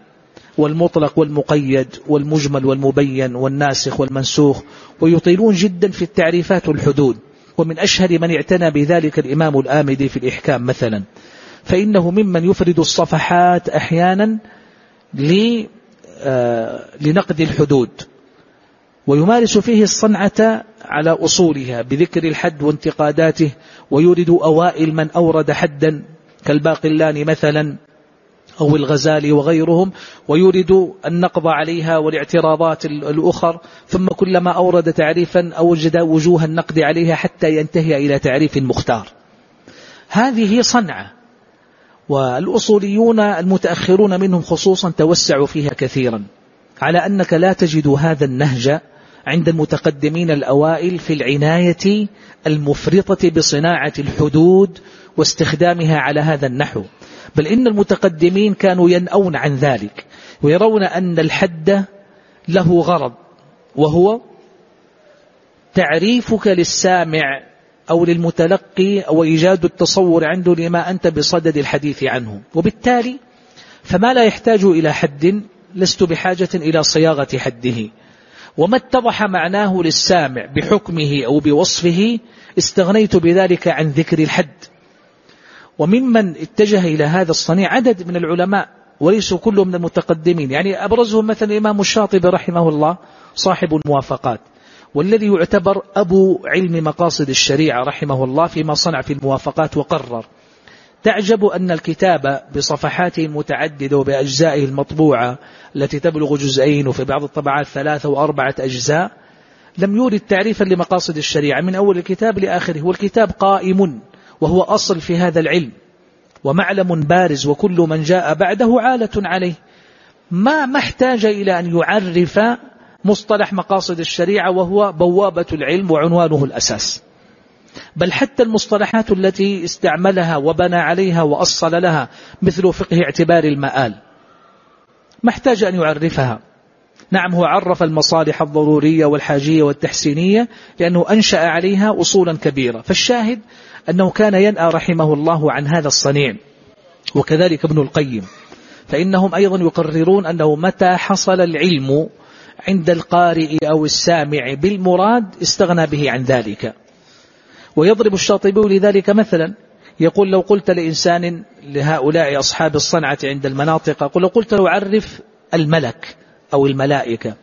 والمطلق والمقيد والمجمل والمبين والناسخ والمنسوخ. ويطيلون جدا في التعريفات والحدود. ومن أشهر من اعتنى بذلك الإمام الآمدي في الإحكام مثلا. فإنه ممن يفرد الصفحات أحيانا آه، لنقد الحدود. ويمارس فيه الصنعة على أصولها بذكر الحد وانتقاداته ويورد أوائل من أورد حدا كالباقلان مثلا أو الغزالي وغيرهم ويورد النقض عليها والاعتراضات الأخر ثم كلما أورد تعريفا أوجد وجوه النقد عليها حتى ينتهي إلى تعريف مختار. هذه صنعة والأصوليون المتأخرون منهم خصوصا توسعوا فيها كثيرا على أنك لا تجد هذا النهج عند المتقدمين الأوائل في العناية المفرطة بصناعة الحدود واستخدامها على هذا النحو. بل إن المتقدمين كانوا ينأون عن ذلك ويرون أن الحد له غرض وهو تعريفك للسامع أو للمتلقي أو إيجاد التصور عنده لما أنت بصدد الحديث عنه. وبالتالي فما لا يحتاج إلى حد لست بحاجة إلى صياغة حده. وما اتضح معناه للسامع بحكمه أو بوصفه استغنيت بذلك عن ذكر الحد. وممن اتجه إلى هذا الصنيع عدد من العلماء وليسوا كلهم من المتقدمين. يعني أبرزهم مثلا الإمام الشاطبي رحمه الله صاحب الموافقات والذي يعتبر أبو علم مقاصد الشريعة رحمه الله فيما صنع في الموافقات وقرر. تعجب أن الكتاب بصفحاته المتعددة وبأجزائه المطبوعة التي تبلغ جزئين وفي بعض الطبعات ثلاثة وأربعة أجزاء لم يورد تعريفا لمقاصد الشريعة. من أول الكتاب لآخره. والكتاب قائم وهو أصل في هذا العلم ومعلم بارز وكل من جاء بعده عالة عليه. ما ما احتاج إلى أن يعرف مصطلح مقاصد الشريعة وهو بوابة العلم وعنوانه الأساس. بل حتى المصطلحات التي استعملها وبنى عليها وأصل لها مثل فقه اعتبار المآل. ما احتاج أن يعرفها. نعم هو عرف المصالح الضرورية والحاجية والتحسينية لأنه أنشأ عليها أصولا كبيرة. فالشاهد أنه كان ينأى رحمه الله عن هذا الصنيع وكذلك ابن القيم. فإنهم أيضا يقررون أنه متى حصل العلم عند القارئ أو السامع بالمراد استغنى به عن ذلك. ويضرب الشاطبي لذلك مثلا. يقول لو قلت لإنسان لهؤلاء أصحاب الصنعة عند المناطق قل لو قلت له عرف الملك أو الملائكة.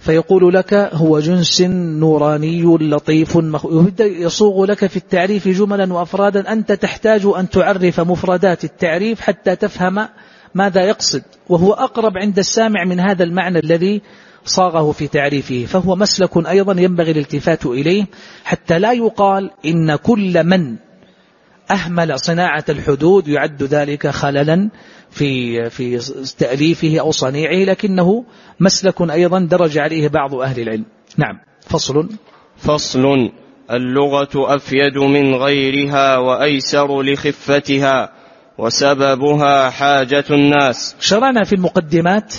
فيقول لك هو جنس نوراني لطيف يبدأ يصوغ لك في التعريف جملا وأفرادا. أنت تحتاج أن تعرف مفردات التعريف حتى تفهم ماذا يقصد. وهو أقرب عند السامع من هذا المعنى الذي صاغه في تعريفه فهو مسلك أيضا ينبغي الالتفات إليه حتى لا يقال إن كل من أهمل صناعة الحدود يعد ذلك خللا في في تأليفه أو صنيعه لكنه مسلك أيضا درج عليه بعض أهل العلم. نعم فصل. فصل. اللغة أفيد من غيرها وأيسر لخفتها وسببها حاجة الناس. شرعنا في المقدمات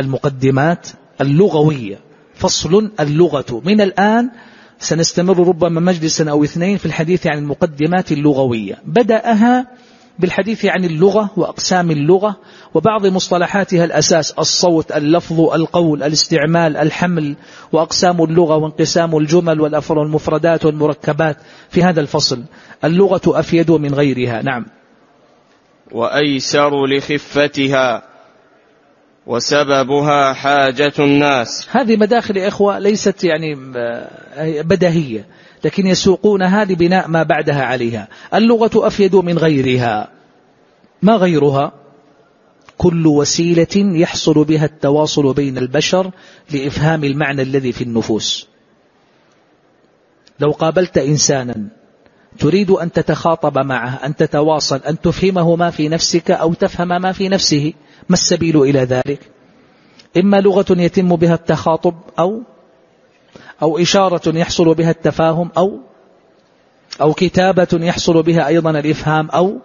المقدمات اللغوية. فصل اللغة. من الآن سنستمر ربما مجلسا أو اثنين في الحديث عن المقدمات اللغوية. بدأها بالحديث عن اللغة وأقسام اللغة وبعض مصطلحاتها الأساس الصوت اللفظ القول الاستعمال الحمل وأقسام اللغة وانقسام الجمل والمفردات والمركبات. في هذا الفصل اللغة أفيد من غيرها. نعم. وأيسر لخفتها. وسببها حاجة الناس. هذه مداخل يا إخوة ليست يعني آه، بدهية لكن يسوقونها لبناء ما بعدها عليها. اللغة أفيد من غيرها. ما غيرها؟ كل وسيلة يحصل بها التواصل بين البشر لإفهام المعنى الذي في النفوس. لو قابلت إنسانا تريد أن تتخاطب معه أن تتواصل أن تفهمه ما في نفسك أو تفهم ما في نفسه ما السبيل إلى ذلك؟ إما لغة يتم بها التخاطب أو أو إشارة يحصل بها التفاهم أو أو كتابة يحصل بها أيضا الإفهام أو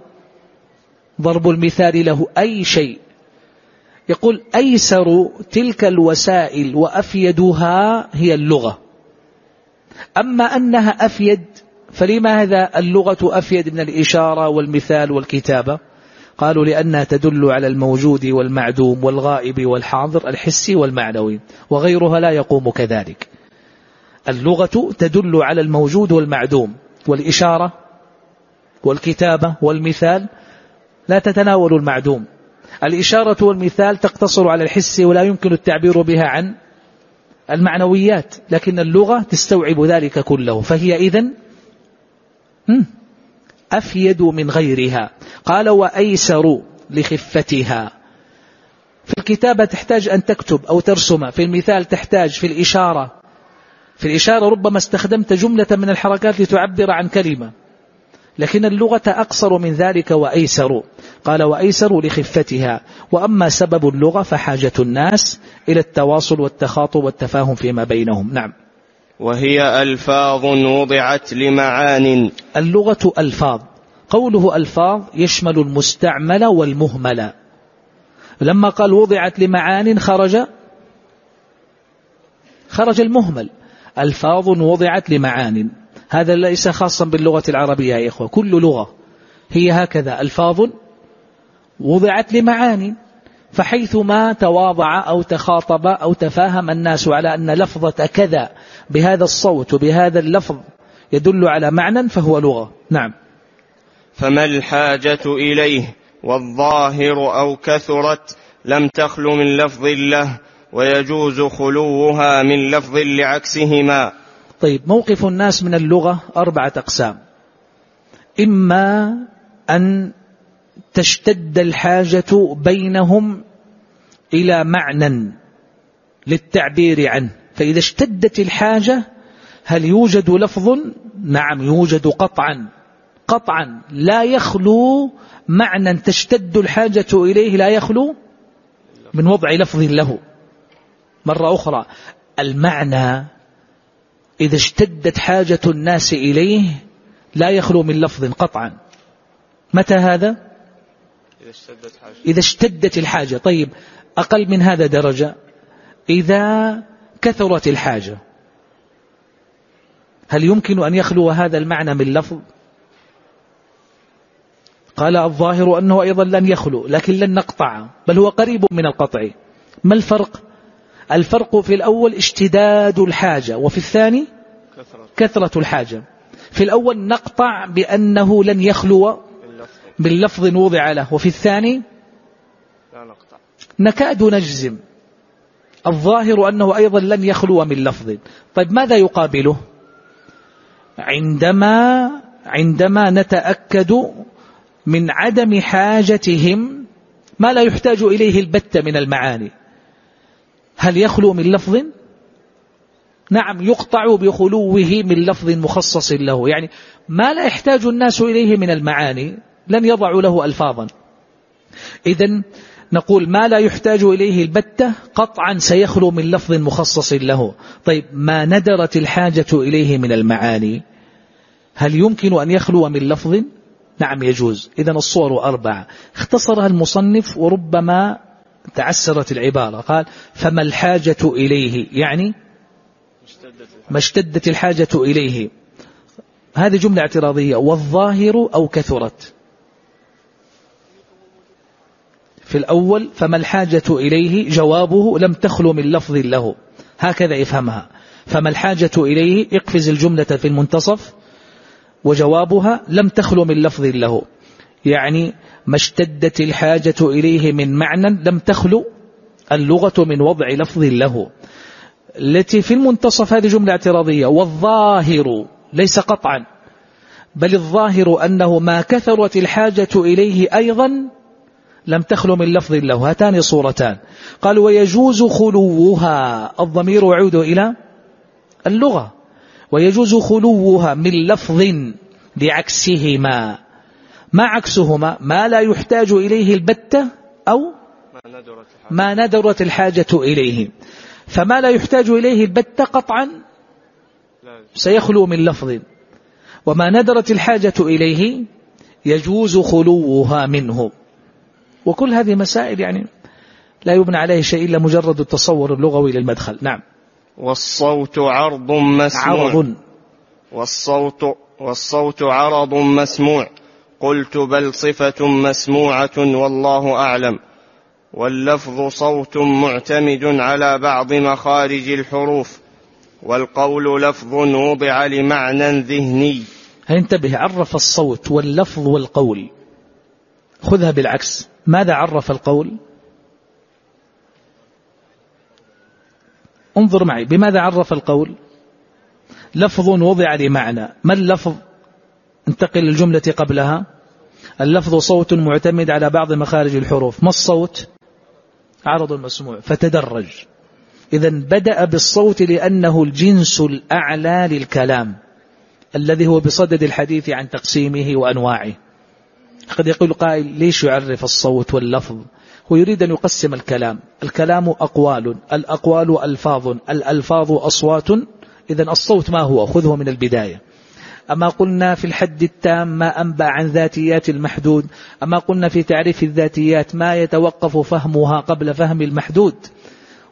ضرب المثال له أي شيء. يقول أيسر تلك الوسائل وأفيدها هي اللغة. أما أنها أفيد فلماذا اللغة أفيد من الإشارة والمثال والكتابة؟ قالوا لأنها تدل على الموجود والمعدوم والغائب والحاضر الحسي والمعنوي وغيرها لا يقوم كذلك. اللغة تدل على الموجود والمعدوم والإشارة والكتابة والمثال لا تتناول المعدوم. الإشارة والمثال تقتصر على الحس ولا يمكن التعبير بها عن المعنويات لكن اللغة تستوعب ذلك كله فهي إذن أفيد من غيرها. قال وأيسر لخفتها. في الكتابة تحتاج أن تكتب أو ترسم في المثال تحتاج في الإشارة. في الإشارة ربما استخدمت جملة من الحركات لتعبر عن كلمة لكن اللغة أقصر من ذلك وأيسر. قال وأيسر لخفتها. وأما سبب اللغة فحاجة الناس إلى التواصل والتخاطب والتفاهم فيما بينهم. نعم. وهي ألفاظ وضعت لمعان. اللغة ألفاظ. قوله ألفاظ يشمل المستعمل والمهمل. لما قال وضعت لمعان خرج؟ خرج المهمل. ألفاظ وضعت لمعان. هذا ليس خاصا باللغة العربية يا إخوة كل لغة هي هكذا. ألفاظ وضعت لمعان. فحيث ما تواضع أو تخاطب أو تفاهم الناس على أن لفظة كذا بهذا الصوت وبهذا اللفظ يدل على معنى فهو لغة. نعم. فما الحاجة إليه؟ والظاهر أو كثرت لم تخل من لفظ له ويجوز خلوها من لفظ لعكسهما. طيب موقف الناس من اللغة أربعة أقسام. إما أن تشتد الحاجة بينهم إلى معنى للتعبير عنه. فإذا اشتدت الحاجة هل يوجد لفظ؟ نعم يوجد قطعا. قطعا. لا يخلو معنى تشتد الحاجة إليه لا يخلو من وضع لفظ له. مرة أخرى المعنى إذا اشتدت حاجة الناس إليه لا يخلو من لفظ قطعا. متى هذا؟ إذا اشتدت الحاجة. طيب أقل من هذا درجة. إذا كثرت الحاجة. هل يمكن أن يخلو هذا المعنى من لفظ؟ قال الظاهر أنه أيضا لن يخلو لكن لن نقطع بل هو قريب من القطع. ما الفرق؟ الفرق في الأول اشتداد الحاجة وفي الثاني كثرة الحاجة. في الأول نقطع بأنه لن يخلو باللفظ. وضع له وفي الثاني نكاد نجزم. الظاهر أنه أيضا لن يخلو من لفظ. طيب ماذا يقابله؟ عندما عندما نتأكد من عدم حاجتهم ما لا يحتاج إليه البتة من المعاني. هل يخلو من لفظ؟ نعم يقطع بخلوه من لفظ مخصص له. يعني ما لا يحتاج الناس إليه من المعاني لن يضعوا له ألفاظا. إذا نقول ما لا يحتاج إليه البتة قطعا سيخلو من لفظ مخصص له. طيب ما ندرت الحاجة إليه من المعاني؟ هل يمكن أن يخلو من لفظ؟ نعم يجوز. إذا الصور أربعة. اختصرها المصنف وربما تعسرت العبارة. قال فما الحاجة إليه؟ يعني ما اشتدت الحاجة إليه. هذه جملة اعتراضية. والظاهر أو كثرت. في الأول فما الحاجة إليه؟ جوابه لم تخلو من لفظ له. هكذا افهمها فما الحاجة إليه؟ اقفز الجملة في المنتصف. وجوابها لم تخلو من لفظ له. يعني ما اشتدت الحاجة إليه من معنى لم تخلو اللغة من وضع لفظ له. التي في المنتصف هذه جملة اعتراضية. والظاهر ليس قطعا. بل الظاهر أنه ما كثرت الحاجة إليه أيضا لم تخلو من لفظ له. هاتان صورتان. قال ويجوز خلوها. الضمير يعود إلى اللغة. ويجوز خلوها من لفظ بعكسهما. ما عكسهما؟ ما لا يحتاج إليه البتة أو ما ندرت الحاجة إليه. فما لا يحتاج إليه البتة قطعا سيخلو من لفظ. وما ندرت الحاجة إليه يجوز خلوها منه. وكل هذه مسائل يعني لا يبنى عليه شيء إلا مجرد التصور اللغوي للمدخل. نعم. والصوت عرض مسموع. عرض. والصوت والصوت عرض مسموع. قلت بل صفة مسموعة والله أعلم. واللفظ صوت معتمد على بعض مخارج الحروف. والقول لفظ وضع لمعنى ذهني. انتبه عرف الصوت واللفظ والقول. خذها بالعكس. ماذا عرف القول؟ انظر معي بماذا عرف القول؟ لفظ وضع لمعنى ما اللفظ؟ انتقل للجملة قبلها. اللفظ صوت معتمد على بعض مخارج الحروف ما الصوت؟ عرض المسموع فتدرج. إذا بدأ بالصوت لأنه الجنس الأعلى للكلام الذي هو بصدد الحديث عن تقسيمه وأنواعه. قد يقول قائل ليش يعرف الصوت واللفظ؟ هو يريد أن يقسم الكلام. الكلام أقوال الأقوال ألفاظ الألفاظ أصوات. إذا الصوت ما هو؟ خذه من البداية. أما قلنا في الحد التام ما أنبع عن ذاتيات المحدود أما قلنا في تعريف الذاتيات ما يتوقف فهمها قبل فهم المحدود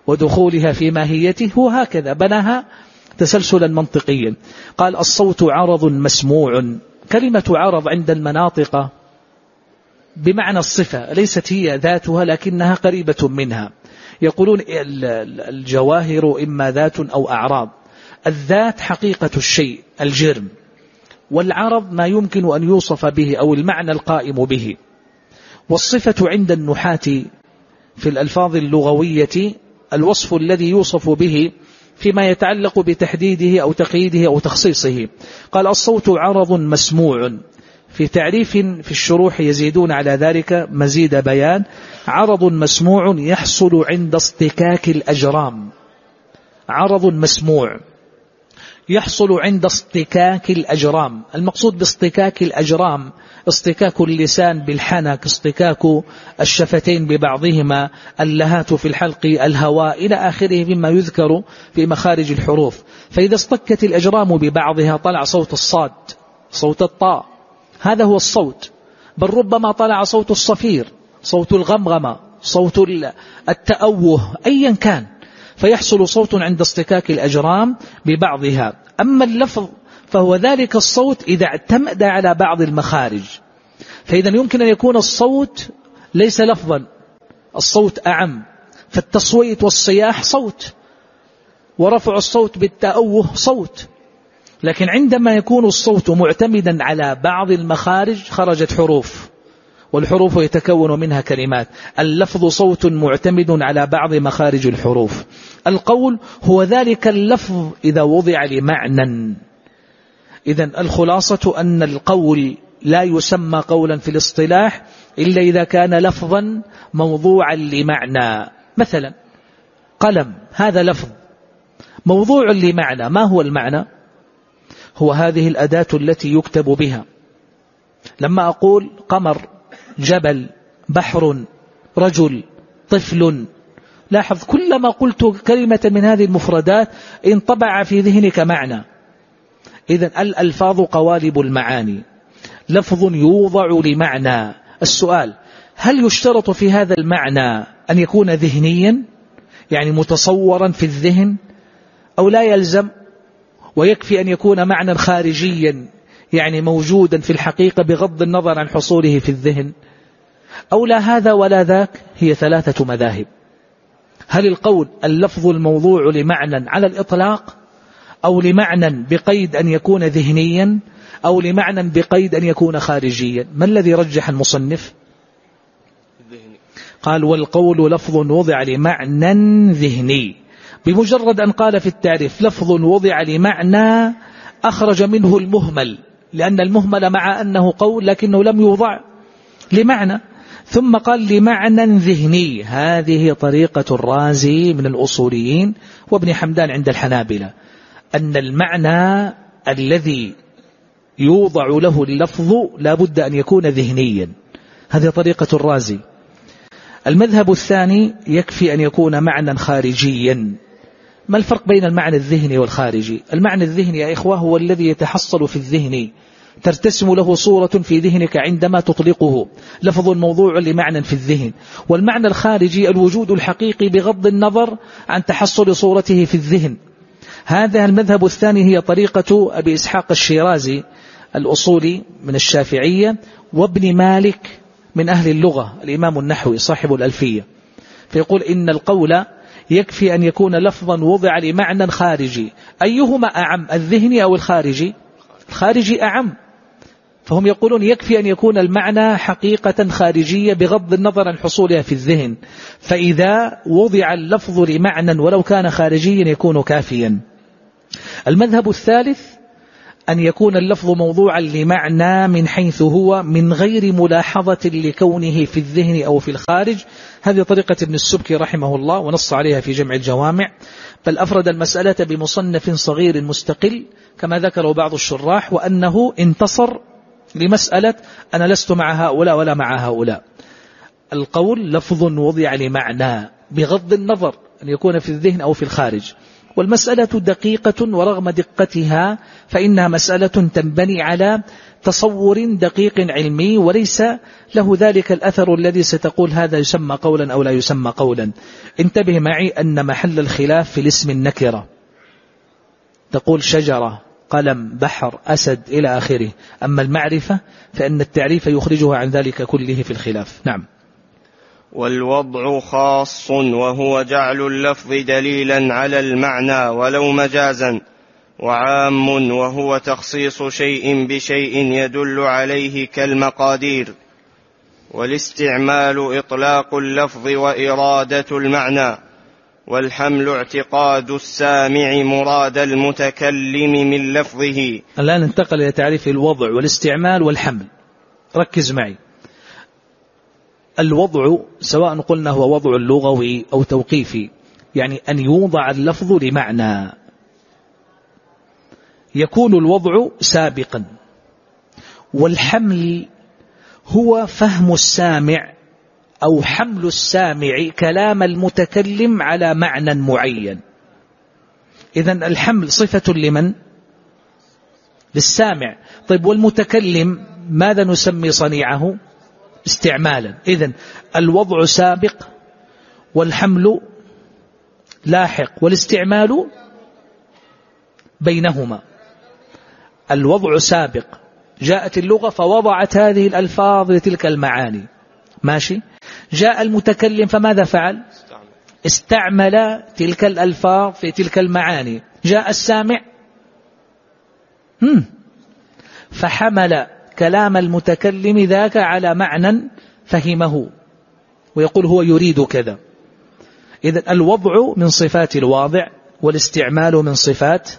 ودخولها في ماهيته هو هكذا بناها تسلسلا منطقيا. قال الصوت عرض مسموع كلمة عرض عند المناطق بمعنى الصفة ليست هي ذاتها لكنها قريبة منها. يقولون الجواهر إما ذات أو أعراض. الذات حقيقة الشيء الجرم. والعرض ما يمكن أن يوصف به أو المعنى القائم به. والصفة عند النحاة في الألفاظ اللغوية الوصف الذي يوصف به فيما يتعلق بتحديده أو تقييده أو تخصيصه. قال الصوت عرض مسموع. في تعريف في الشروح يزيدون على ذلك مزيد بيان. عرض مسموع يحصل عند اصطكاك الأجرام. عرض مسموع يحصل عند اصطكاك الأجرام. المقصود باصطكاك الأجرام اصطكاك اللسان بالحنك اصطكاك الشفتين ببعضهما اللهات في الحلق الهواء إلى آخره مما يذكر في مخارج الحروف. فإذا اصطكت الأجرام ببعضها طلع صوت الصاد صوت الطاء. هذا هو الصوت. بل ربما طلع صوت الصفير صوت الغمغمة صوت التأوه أيا كان. فيحصل صوت عند اصطكاك الأجرام ببعضها. أما اللفظ فهو ذلك الصوت إذا اعتمد على بعض المخارج. فإذا يمكن أن يكون الصوت ليس لفظا الصوت أعم. فالتصويت والصياح صوت ورفع الصوت بالتأوه صوت. لكن عندما يكون الصوت معتمدا على بعض المخارج خرجت حروف والحروف يتكون منها كلمات. اللفظ صوت معتمد على بعض مخارج الحروف. القول هو ذلك اللفظ إذا وضع لمعنى. إذا الخلاصة أن القول لا يسمى قولا في الاصطلاح إلا إذا كان لفظا موضوعا لمعنى. مثلا قلم هذا لفظ. موضوع لمعنى ما هو المعنى؟ هو هذه الأداة التي يكتب بها. لما أقول قمر جبل بحر رجل طفل لاحظ كلما قلت كلمة من هذه المفردات انطبع في ذهنك معنى. إذا الألفاظ قوالب المعاني. لفظ يوضع لمعنى. السؤال هل يشترط في هذا المعنى أن يكون ذهنيا؟ يعني متصورا في الذهن؟ أو لا يلزم؟ ويكفي أن يكون معنى خارجيا يعني موجودا في الحقيقة بغض النظر عن حصوله في الذهن. أو لا هذا ولا ذاك هي ثلاثة مذاهب. هل القول اللفظ الموضوع لمعنى على الإطلاق أو لمعنى بقيد أن يكون ذهنيا أو لمعنى بقيد أن يكون خارجيا؟ ما الذي رجح المصنف؟ قال والقول لفظ وضع لمعنى ذهني. بمجرد أن قال في التعريف لفظ وضع لمعنى أخرج منه المهمل لأن المهمل مع أنه قول لكنه لم يوضع لمعنى. ثم قال لمعنى ذهني هذه طريقة الرازي من الأصوليين وابن حمدان عند الحنابلة أن المعنى الذي يوضع له اللفظ لا بد أن يكون ذهنيا. هذه طريقة الرازي. المذهب الثاني يكفي أن يكون معنى خارجيا. ما الفرق بين المعنى الذهني والخارجي؟ المعنى الذهني يا إخوة هو الذي يتحصل في الذهن. ترتسم له صورة في ذهنك عندما تطلقه. لفظ موضوع لمعنى في الذهن. والمعنى الخارجي الوجود الحقيقي بغض النظر عن تحصل صورته في الذهن. هذا المذهب الثاني هي طريقة أبي إسحاق الشيرازي الأصولي من الشافعية وابن مالك من أهل اللغة الإمام النحوي صاحب الألفية. فيقول إن القول يكفي أن يكون لفظا وضع لمعنى خارجي. أيهما أعم؟ الذهني أو الخارجي؟ الخارجي أعم. فهم يقولون يكفي أن يكون المعنى حقيقة خارجية بغض النظر عن حصولها في الذهن. فإذا وضع اللفظ لمعنى ولو كان خارجيا يكون كافيا. المذهب الثالث أن يكون اللفظ موضوعا لمعنى من حيث هو من غير ملاحظة لكونه في الذهن أو في الخارج. هذه طريقة ابن السبكي رحمه الله ونص عليها في جمع الجوامع. بل أفرد المسألة بمصنف صغير مستقل كما ذكره بعض الشراح وأنه انتصر لمسألة أنا لست مع هؤلاء ولا مع هؤلاء. القول لفظ وضع لمعنى بغض النظر أن يكون في الذهن أو في الخارج. والمسألة دقيقة ورغم دقتها فإنها مسألة تنبني على تصور دقيق علمي وليس له ذلك الأثر الذي ستقول هذا يسمى قولا أو لا يسمى قولا. انتبه معي أن محل الخلاف في الاسم النكرة. تقول شجرة قلم بحر أسد إلى آخره. أما المعرفة فإن التعريف يخرجها عن ذلك كله في الخلاف. نعم. والوضع خاص وهو جعل اللفظ دليلا على المعنى ولو مجازا وعام وهو تخصيص شيء بشيء يدل عليه كالمقادير والاستعمال إطلاق اللفظ وإرادة المعنى والحمل اعتقاد السامع مراد المتكلم من لفظه الآن انتقل إلى تعريف الوضع والاستعمال والحمل. ركز معي. الوضع سواء قلنا هو وضع لغوي أو توقيفي يعني أن يوضع اللفظ لمعنى يكون الوضع سابقا والحمل هو فهم السامع أو حمل السامع كلام المتكلم على معنى معين إذا الحمل صفة لمن؟ للسامع طيب والمتكلم ماذا نسمي صنيعه؟ استعمالا. إذا الوضع سابق والحمل لاحق والاستعمال بينهما. الوضع سابق. جاءت اللغة فوضعت هذه الألفاظ لتلك المعاني. ماشي؟ جاء المتكلم فماذا فعل؟ استعمل تلك الألفاظ في تلك المعاني. جاء السامع. فحمل كلام المتكلم ذاك على معنى فهمه. ويقول هو يريد كذا. إذا الوضع من صفات الواضع والاستعمال من صفات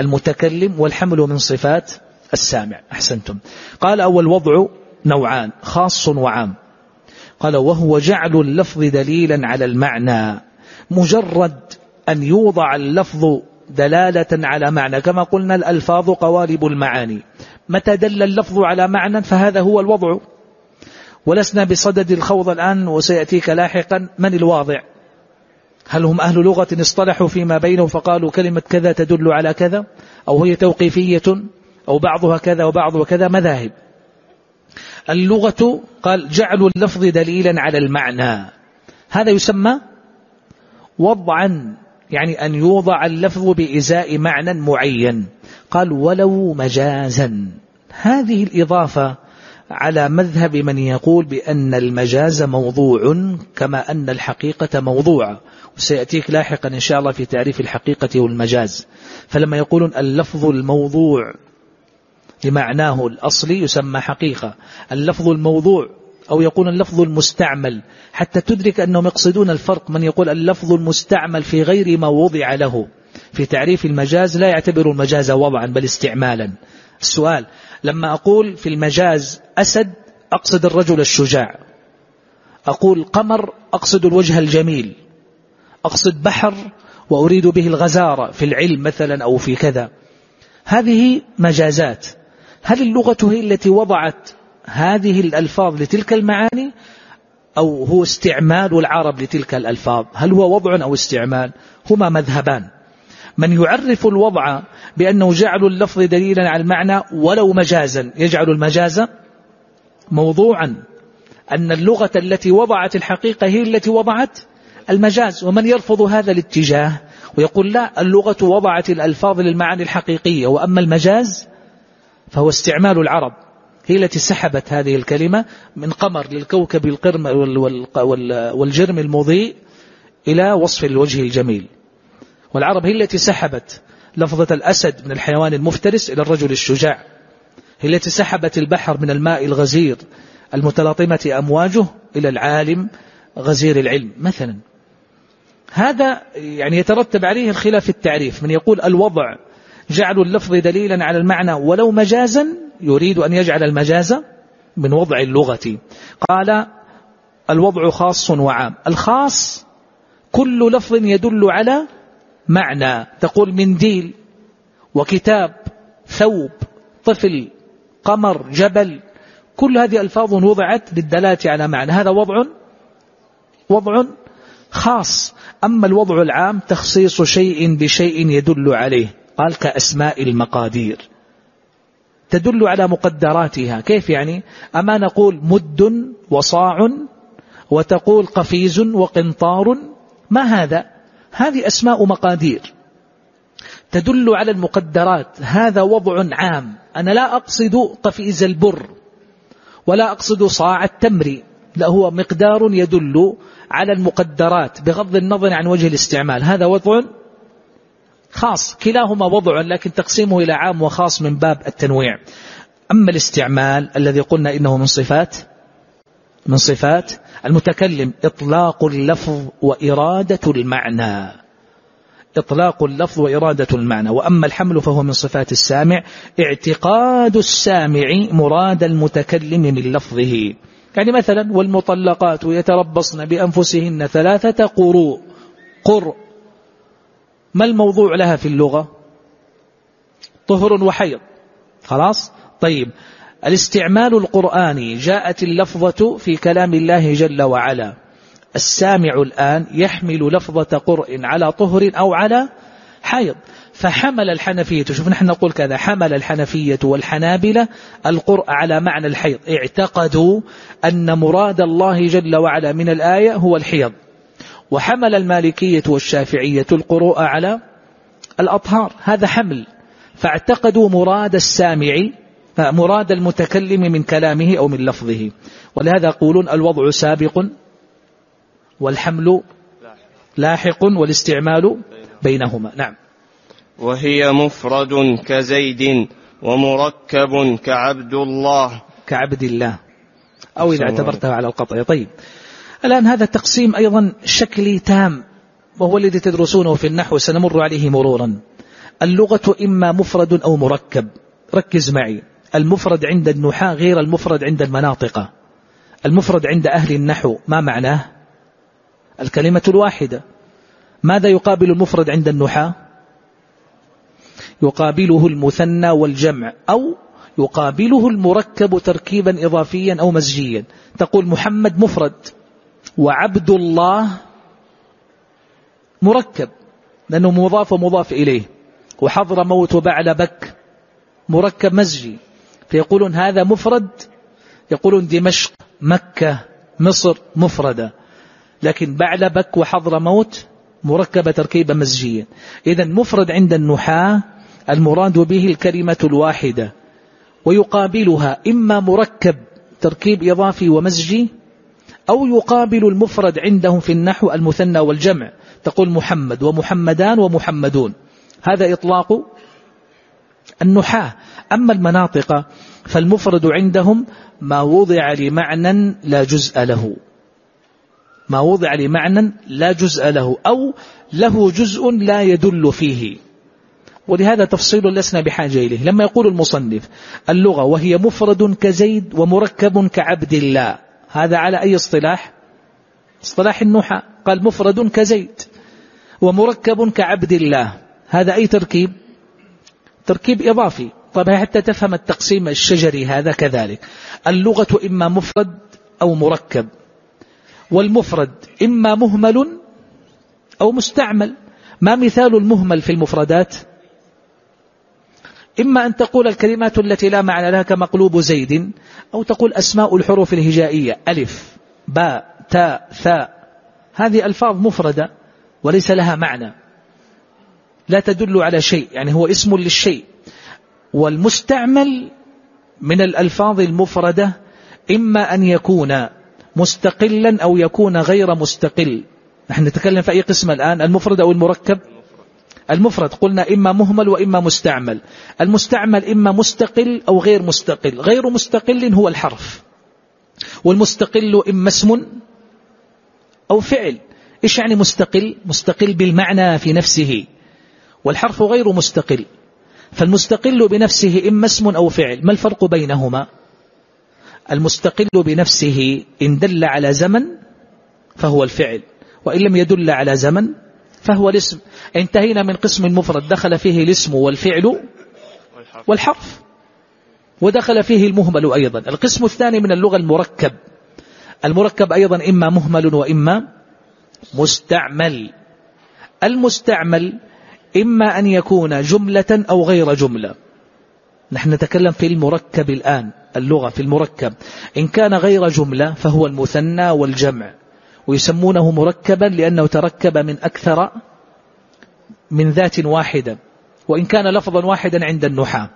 المتكلم والحمل من صفات السامع. أحسنتم. قال أول وضع نوعان خاص وعام. قال وهو جعل اللفظ دليلا على المعنى مجرد أن يوضع اللفظ دلالة على معنى. كما قلنا الألفاظ قوالب المعاني. متى دل اللفظ على معنى فهذا هو الوضع. ولسنا بصدد الخوض الآن وسيأتيك لاحقا. من الواضع؟ هل هم أهل لغة اصطلحوا فيما بينهم فقالوا كلمة كذا تدل على كذا؟ أو هي توقيفية؟ أو بعضها كذا وبعضها كذا مذاهب. اللغة قال جعلوا اللفظ دليلا على المعنى. هذا يسمى وضعا. يعني أن يوضع اللفظ بإزاء معنى معين. قال ولو مجازا. هذه الإضافة على مذهب من يقول بأن المجاز موضوع كما أن الحقيقة موضوعة وسيأتيك لاحقا إن شاء الله في تعريف الحقيقة والمجاز. فلما يقولون اللفظ الموضوع لمعناه الأصلي يسمى حقيقة. اللفظ الموضوع أو يقول اللفظ المستعمل حتى تدرك أنهم يقصدون الفرق من يقول اللفظ المستعمل في غير ما وضع له. في تعريف المجاز لا يعتبر المجاز وضعا بل استعمالا. السؤال لما أقول في المجاز أسد أقصد الرجل الشجاع. أقول قمر أقصد الوجه الجميل. أقصد بحر وأريد به الغزارة في العلم مثلا أو في كذا. هذه مجازات. هل اللغة هي التي وضعت هذه الألفاظ لتلك المعاني أو هو استعمال العرب لتلك الألفاظ؟ هل هو وضع أو استعمال؟ هما مذهبان. من يعرف الوضع بأنه جعل اللفظ دليلا على المعنى ولو مجازا. يجعل المجاز موضوعا أن اللغة التي وضعت الحقيقة هي التي وضعت المجاز. ومن يرفض هذا الاتجاه ويقول لا اللغة وضعت الألفاظ للمعاني الحقيقية وأما المجاز فهو استعمال العرب. هي التي سحبت هذه الكلمة من قمر للكوكب القرم والجرم المضيء إلى وصف الوجه الجميل. والعرب هي التي سحبت لفظة الأسد من الحيوان المفترس إلى الرجل الشجاع. هي التي سحبت البحر من الماء الغزير المتلاطمة أمواجه إلى العالم غزير العلم مثلا. هذا يعني يترتب عليه الخلاف التعريف من يقول الوضع جعل اللفظ دليلا على المعنى ولو مجازا يريد أن يجعل المجاز من وضع اللغة. قال الوضع خاص وعام. الخاص كل لفظ يدل على معنى. تقول منديل وكتاب ثوب طفل قمر جبل. كل هذه ألفاظ وضعت للدلالة على معنى. هذا وضع وضع خاص. أما الوضع العام تخصيص شيء بشيء يدل عليه. قال كأسماء المقادير. تدل على مقدراتها. كيف يعني؟ أما نقول مد وصاع وتقول قفيز وقنطار ما هذا؟ هذه أسماء مقادير. تدل على المقدرات. هذا وضع عام. أنا لا أقصد قفيز البر ولا أقصد صاع التمر. لا هو مقدار يدل على المقدرات بغض النظر عن وجه الاستعمال. هذا وضع خاص كلاهما وضع لكن تقسيمه إلى عام وخاص من باب التنويع. أما الاستعمال الذي قلنا إنه من صفات من صفات المتكلم إطلاق اللفظ وإرادة المعنى. إطلاق اللفظ وإرادة المعنى. وأما الحمل فهو من صفات السامع اعتقاد السامع مراد المتكلم من لفظه. يعني مثلا والمطلقات يتربصن بأنفسهن ثلاثة قروء قر ما الموضوع لها في اللغة؟ طهر وحيض. خلاص؟ طيب. الاستعمال القرآني جاءت اللفظة في كلام الله جل وعلا. السامع الآن يحمل لفظة قرء على طهر أو على حيض. فحمل الحنفية. شوف نحن نقول كذا. حمل الحنفية والحنابلة القرء على معنى الحيض. اعتقدوا أن مراد الله جل وعلا من الآية هو الحيض. وحمل المالكية والشافعية القروء على الأطهار. هذا حمل. فاعتقدوا مراد السامع مراد المتكلم من كلامه أو من لفظه. ولهذا يقولون الوضع سابق والحمل لاحق والاستعمال بينهما. نعم. وهي مفرد كزيد ومركب كعبد الله. كعبد الله. أو إذا اعتبرتها على القطع. طيب. الآن هذا التقسيم أيضا شكلي تام وهو الذي تدرسونه في النحو سنمر عليه مرورا. اللغة إما مفرد أو مركب. ركز معي. المفرد عند النحاة غير المفرد عند المناطق. المفرد عند أهل النحو ما معناه؟ الكلمة الواحدة. ماذا يقابل المفرد عند النحاة؟ يقابله المثنى والجمع أو يقابله المركب تركيبا إضافيا أو مزجيا. تقول محمد مفرد. وعبد الله مركب لأنه مضاف ومضاف إليه. وحضر موت بعل بك مركب مزجي. فيقولون هذا مفرد يقولون دمشق مكة مصر مفردة. لكن بعل بك وحضر موت مركبة تركيبا مزجيا. إذا مفرد عند النحاة المراد به الكلمة الواحدة. ويقابلها إما مركب تركيب إضافي ومزجي أو يقابل المفرد عندهم في النحو المثنى والجمع. تقول محمد ومحمدان ومحمدون. هذا إطلاق النحاة. أما المناطق فالمفرد عندهم ما وضع لمعنى لا جزء له. ما وضع لمعنى لا جزء له أو له جزء لا يدل فيه. ولهذا تفصيل لسنا بحاجة إليه. لما يقول المصنف اللغة وهي مفرد كزيد ومركب كعبد الله. هذا على أي اصطلاح؟ اصطلاح النحى قال مفرد كزيد ومركب كعبد الله. هذا أي تركيب؟ تركيب إضافي. طبعا حتى تفهم التقسيم الشجري هذا كذلك. اللغة إما مفرد أو مركب. والمفرد إما مهمل أو مستعمل. ما مثال المهمل في المفردات؟ إما أن تقول الكلمات التي لا معنى لها كمقلوب زيد أو تقول أسماء الحروف الهجائية ألف باء تاء ثاء. هذه ألفاظ مفردة وليس لها معنى. لا تدل على شيء يعني هو اسم للشيء. والمستعمل من الألفاظ المفردة إما أن يكون مستقلا أو يكون غير مستقل. نحن نتكلم في أي قسم الآن المفرد أو المركب؟ المفرد قلنا إما مهمل وإما مستعمل. المستعمل إما مستقل أو غير مستقل. غير مستقل هو الحرف. والمستقل إما اسم أو فعل. إيش يعني مستقل؟ مستقل بالمعنى في نفسه. والحرف غير مستقل. فالمستقل بنفسه إما اسم أو فعل. ما الفرق بينهما؟ المستقل بنفسه إن دل على زمن فهو الفعل. وإن لم يدل على زمن فهو الاسم. انتهينا من قسم المفرد دخل فيه الاسم والفعل والحرف. ودخل فيه المهمل أيضا. القسم الثاني من اللغة المركب. المركب أيضا إما مهمل وإما مستعمل. المستعمل إما أن يكون جملة أو غير جملة. نحن نتكلم في المركب الآن اللغة في المركب. إن كان غير جملة فهو المثنى والجمع. ويسمونه مركبا لأنه تركب من أكثر من ذات واحدة وإن كان لفظا واحدا عند النحاة.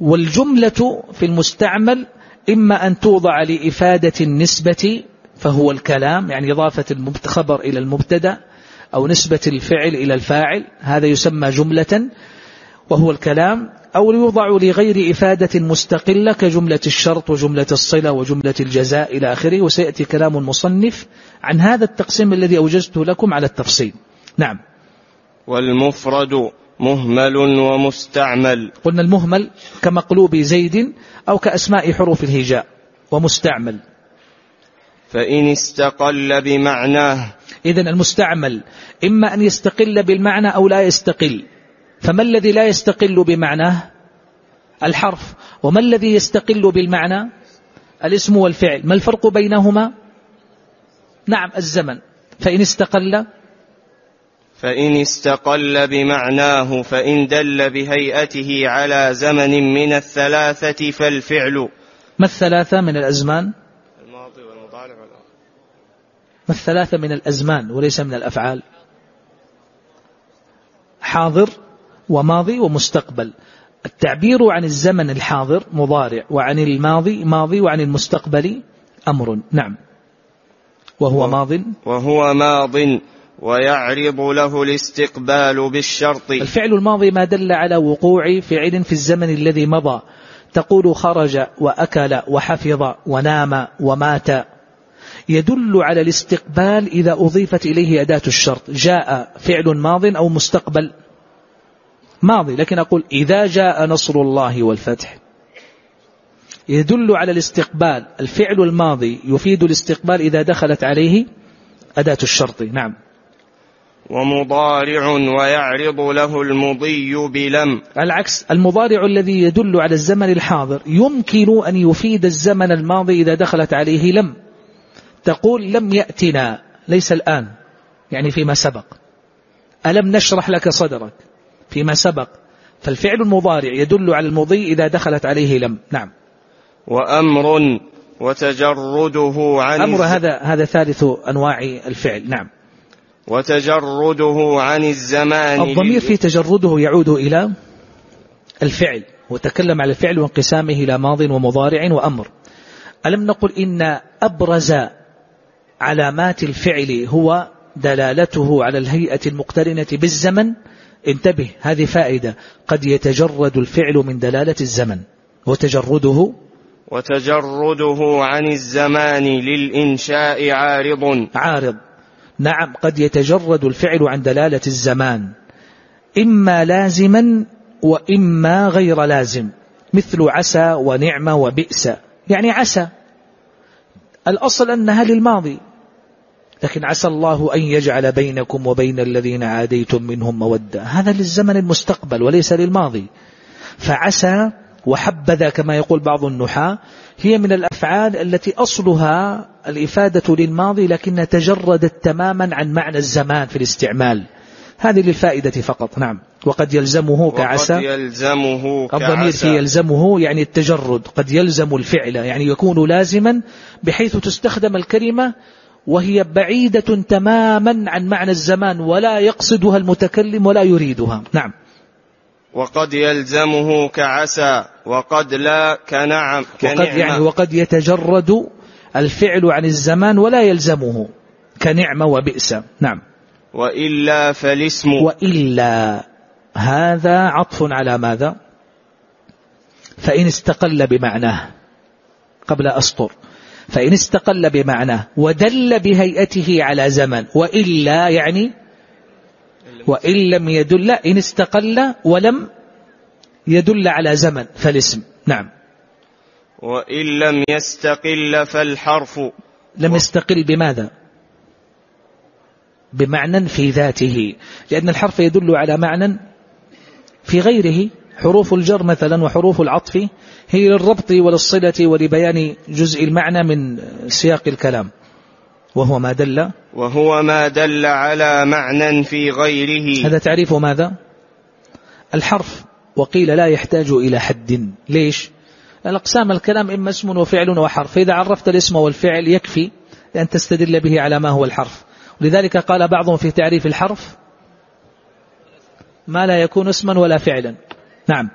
والجملة في المستعمل إما أن توضع لإفادة النسبة فهو الكلام يعني إضافة الخبر إلى المبتدأ أو نسبة الفعل إلى الفاعل هذا يسمى جملة وهو الكلام. أو يوضع لغير إفادة مستقلة كجملة الشرط وجملة الصلة وجملة الجزاء إلى آخره وسيأتي كلام المصنف عن هذا التقسيم الذي أوجزته لكم على التفصيل. نعم. والمفرد مهمل ومستعمل. قلنا المهمل كمقلوب زيد أو كأسماء حروف الهجاء ومستعمل. فإن استقل بمعناه. إذا المستعمل إما أن يستقل بالمعنى أو لا يستقل. فما الذي لا يستقل بمعناه الحرف؟ وما الذي يستقل بالمعنى الاسم والفعل؟ ما الفرق بينهما؟ نعم الزمن. فإن استقل فإن استقل بمعناه فإن دل بهيئته على زمن من الثلاثة فالفعل. ما الثلاثة من الأزمان؟ الماضي والمضارع ما الثلاثة من الأزمان وليس من الأفعال؟ حاضر. وماضي ومستقبل. التعبير عن الزمن الحاضر مضارع وعن الماضي ماضي وعن المستقبل أمر. نعم. وهو ماض. وهو ماض ويعرض له الاستقبال بالشرط. الفعل الماضي ما دل على وقوع فعل في الزمن الذي مضى. تقول خرج وأكل وحفظ ونام ومات. يدل على الاستقبال إذا أضيفت إليه أداة الشرط. جاء فعل ماض أو مستقبل. ماضي لكن أقول إذا جاء نصر الله والفتح يدل على الاستقبال الفعل الماضي يفيد الاستقبال إذا دخلت عليه أداة الشرط. نعم. ومضارع ويعرض له المضي بلم. العكس المضارع الذي يدل على الزمن الحاضر يمكن أن يفيد الزمن الماضي إذا دخلت عليه لم. تقول لم يأتنا ليس الآن يعني فيما سبق. ألم نشرح لك صدرك؟ فيما سبق. فالفعل المضارع يدل على المضي إذا دخلت عليه لم. نعم. وأمر وتجرده عن أمر هذا هذا ثالث أنواع الفعل. نعم. وتجرده عن الزمان الضمير في تجرده يعود إلى الفعل وتكلم على الفعل وانقسامه إلى ماض ومضارع وأمر. ألم نقل إن أبرز علامات الفعل هو دلالته على الهيئة المقترنة بالزمن انتبه هذه فائدة. قد يتجرد الفعل من دلالة الزمن وتجرده وتجرده عن الزمان للإنشاء عارض. عارض. نعم قد يتجرد الفعل عن دلالة الزمان. إما لازما وإما غير لازم. مثل عسى ونعمة وبئس. يعني عسى. الأصل أنها للماضي. لكن عسى الله أن يجعل بينكم وبين الذين عاديتم منهم مودة. هذا للزمن المستقبل وليس للماضي. فعسى وحبذا كما يقول بعض النحاة هي من الأفعال التي أصلها الإفادة للماضي لكنها تجردت تماما عن معنى الزمان في الاستعمال. هذه للفائدة فقط. نعم. وقد يلزمه كعسى. وقد يلزمه الضمير في يلزمه يعني التجرد قد يلزم الفعل يعني يكون لازما بحيث تستخدم الكلمة وهي بعيدة تماما عن معنى الزمان ولا يقصدها المتكلم ولا يريدها. نعم. وقد يلزمه كعسى وقد لا كنعم وقد يعني وقد يتجرد الفعل عن الزمان ولا يلزمه كنعمة وبئس. نعم. وإلا فالاسم. وإلا. هذا عطف على ماذا؟ فإن استقل بمعناه قبل أسطر. فإن استقل بمعناه ودل بهيئته على زمن وإلا يعني وإن لم يدل إن استقل ولم يدل على زمن فالاسم. نعم. وإن لم يستقل فالحرف. لم يستقل بماذا؟ بمعنى في ذاته. لأن الحرف يدل على معنى في غيره. حروف الجر مثلا وحروف العطف هي للربط وللصلة ولبيان جزء المعنى من سياق الكلام. وهو ما دل وهو ما دل على معنى في غيره. هذا تعريف ماذا؟ الحرف. وقيل لا يحتاج إلى حد. ليش؟ الأقسام الكلام إما اسم وفعل وحرف. فإذا عرفت الاسم والفعل يكفي أن تستدل به على ما هو الحرف. ولذلك قال بعضهم في تعريف الحرف ما لا يكون اسما ولا فعلا. نعم.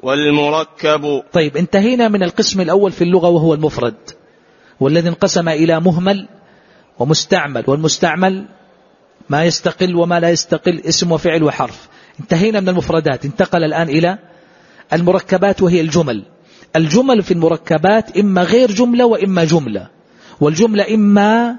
والمركب. طيب انتهينا من القسم الأول في اللغة وهو المفرد والذي انقسم إلى مهمل ومستعمل والمستعمل ما يستقل وما لا يستقل اسم وفعل وحرف. انتهينا من المفردات انتقل الآن إلى المركبات وهي الجمل. الجمل في المركبات إما غير جملة وإما جملة والجملة إما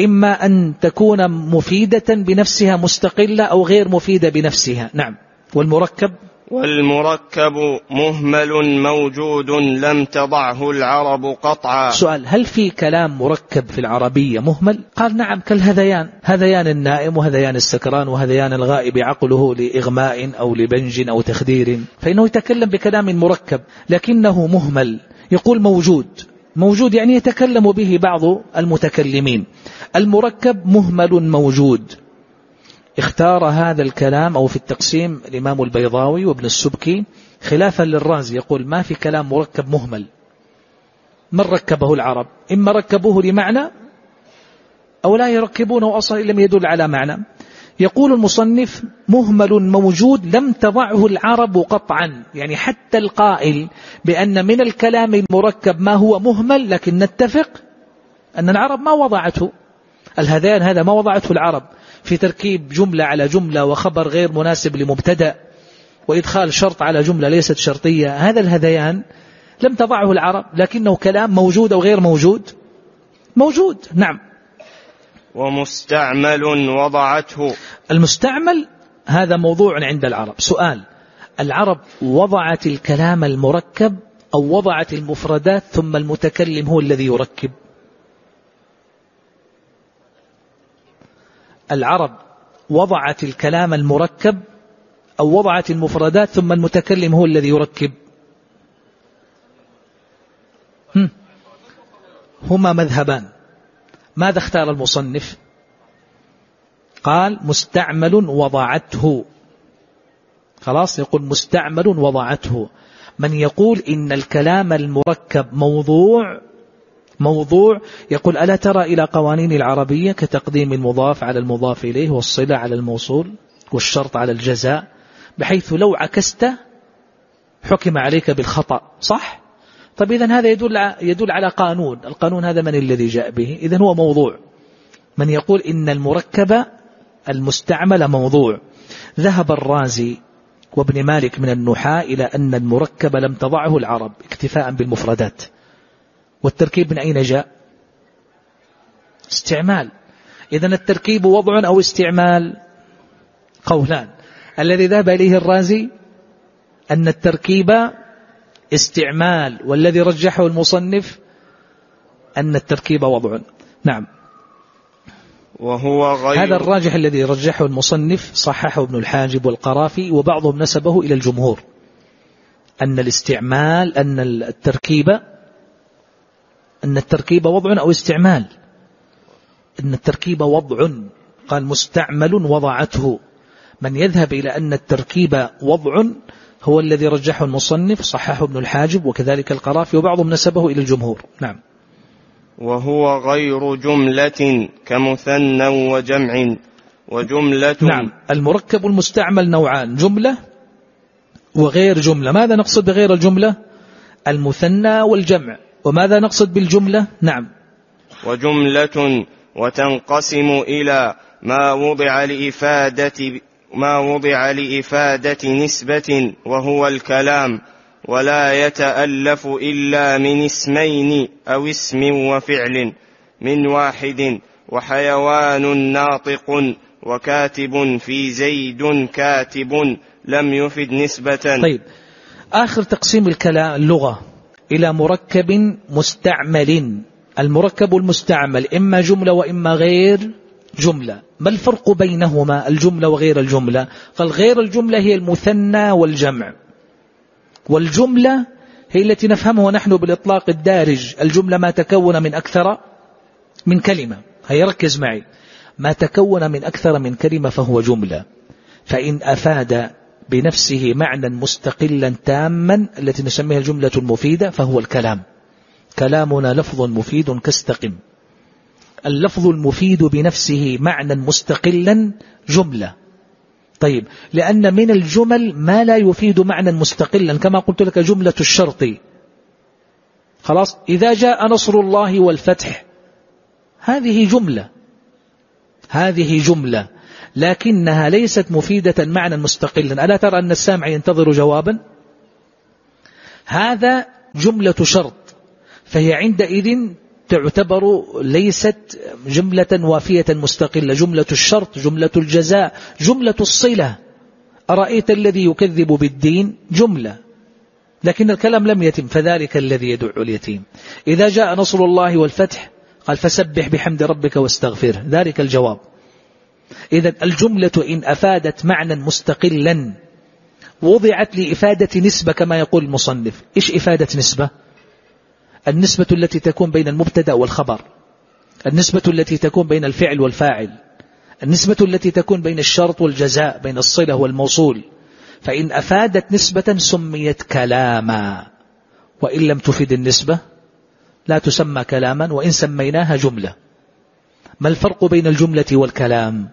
إما أن تكون مفيدة بنفسها مستقلة أو غير مفيدة بنفسها. نعم. والمركب؟ والمركب مهمل موجود لم تضعه العرب قطعا. سؤال هل في كلام مركب في العربية مهمل؟ قال نعم كالهذيان. هذيان النائم وهذيان السكران وهذيان الغائب عقله لإغماء أو لبنج أو تخدير. فإنه يتكلم بكلام مركب لكنه مهمل. يقول موجود. موجود يعني يتكلم به بعض المتكلمين. المركب مهمل موجود. اختار هذا الكلام أو في التقسيم الإمام البيضاوي وابن السبكي خلافا للرازي يقول ما في كلام مركب مهمل. من ركبه العرب؟ إما ركبوه لمعنى أو لا يركبونه أصلا لم يدل على معنى. يقول المصنف مهمل موجود لم تضعه العرب قطعا يعني حتى القائل بأن من الكلام المركب ما هو مهمل لكن نتفق أن العرب ما وضعته. الهذيان هذا ما وضعته العرب. في تركيب جملة على جملة وخبر غير مناسب لمبتدأ وإدخال شرط على جملة ليست شرطية. هذا الهذيان لم تضعه العرب لكنه كلام موجود أو غير موجود. موجود نعم. ومستعمل وضعته. المستعمل هذا موضوع عند العرب. سؤال العرب وضعت الكلام المركب أو وضعت المفردات ثم المتكلم هو الذي يركب؟ العرب وضعت الكلام المركب أو وضعت المفردات ثم المتكلم هو الذي يركب. هما مذهبان. ماذا اختار المصنف؟ قال مستعمل وضعته. خلاص يقول مستعمل وضعته. من يقول إن الكلام المركب موضوع موضوع يقول ألا ترى إلى قوانين العربية كتقديم المضاف على المضاف إليه والصلة على الموصول والشرط على الجزاء بحيث لو عكست حكم عليك بالخطأ صح؟ طب إذا هذا يدل يدل على قانون القانون هذا من الذي جاء به؟ إذا هو موضوع. من يقول إن المركب المستعمل موضوع. ذهب الرازي وابن مالك من النحاة إلى أن المركب لم تضعه العرب اكتفاء بالمفردات. والتركيب من أين جاء؟ استعمال. إذا التركيب وضع أو استعمال قولان. الذي ذهب إليه الرازي أن التركيب استعمال والذي رجحه المصنف أن التركيب وضع. نعم. وهو غير هذا الراجح الذي رجحه المصنف صححه ابن الحاجب والقرافي وبعضهم نسبه إلى الجمهور. أن الاستعمال أن التركيب أن التركيب وضع أو استعمال. أن التركيب وضع. قال مستعمل وضعته. من يذهب إلى أن التركيب وضع هو الذي رجحه المصنف صححه ابن الحاجب وكذلك القرافي وبعضهم نسبه إلى الجمهور. نعم. وهو غير جملة كمثنى وجمع وجملة نعم. المركب المستعمل نوعان جملة وغير جملة. ماذا نقصد بغير الجملة؟ المثنى والجمع. وماذا نقصد بالجملة؟ نعم. وجملة وتنقسم إلى ما وضع لإفادة ما وضع لإفادة نسبة وهو الكلام ولا يتألف إلا من اسمين أو اسم وفعل من واحد وحيوان ناطق وكاتب في زيد كاتب لم يفد نسبة. طيب. آخر تقسيم الكلام اللغة. إلى مركب مستعمل. المركب المستعمل إما جملة وإما غير جملة. ما الفرق بينهما؟ الجملة وغير الجملة. قال غير الجملة هي المثنى والجمع. والجملة هي التي نفهمها نحن بالإطلاق الدارج. الجملة ما تكون من أكثر من كلمة. هيا ركز معي. ما تكون من أكثر من كلمة فهو جملة. فإن أفاد بنفسه معنى مستقلا تاما التي نسميها الجملة المفيدة فهو الكلام. كلامنا لفظ مفيد كاستقم. اللفظ المفيد بنفسه معنى مستقلا جملة. طيب لأن من الجمل ما لا يفيد معنى مستقلا كما قلت لك جملة الشرط. خلاص؟ إذا جاء نصر الله والفتح هذه جملة. هذه جملة. لكنها ليست مفيدة معنى مستقلا. ألا ترى أن السامع ينتظر جوابا؟ هذا جملة شرط فهي عندئذ تعتبر ليست جملة وافية مستقلة. جملة الشرط جملة الجزاء جملة الصلة. أرأيت الذي يكذب بالدين؟ جملة. لكن الكلام لم يتم فذلك الذي يدع اليتيم. إذا جاء نصر الله والفتح قال فسبح بحمد ربك واستغفره. ذلك الجواب. إذا الجملة إن أفادت معنى مستقلا وضعت لإفادة نسبة كما يقول المصنف. إيش إفادة نسبة؟ النسبة التي تكون بين المبتدأ والخبر. النسبة التي تكون بين الفعل والفاعل. النسبة التي تكون بين الشرط والجزاء بين الصلة والموصول. فإن أفادت نسبة سميت كلاما. وإن لم تفد النسبة لا تسمى كلاما وإن سميناها جملة. ما الفرق بين الجملة والكلام؟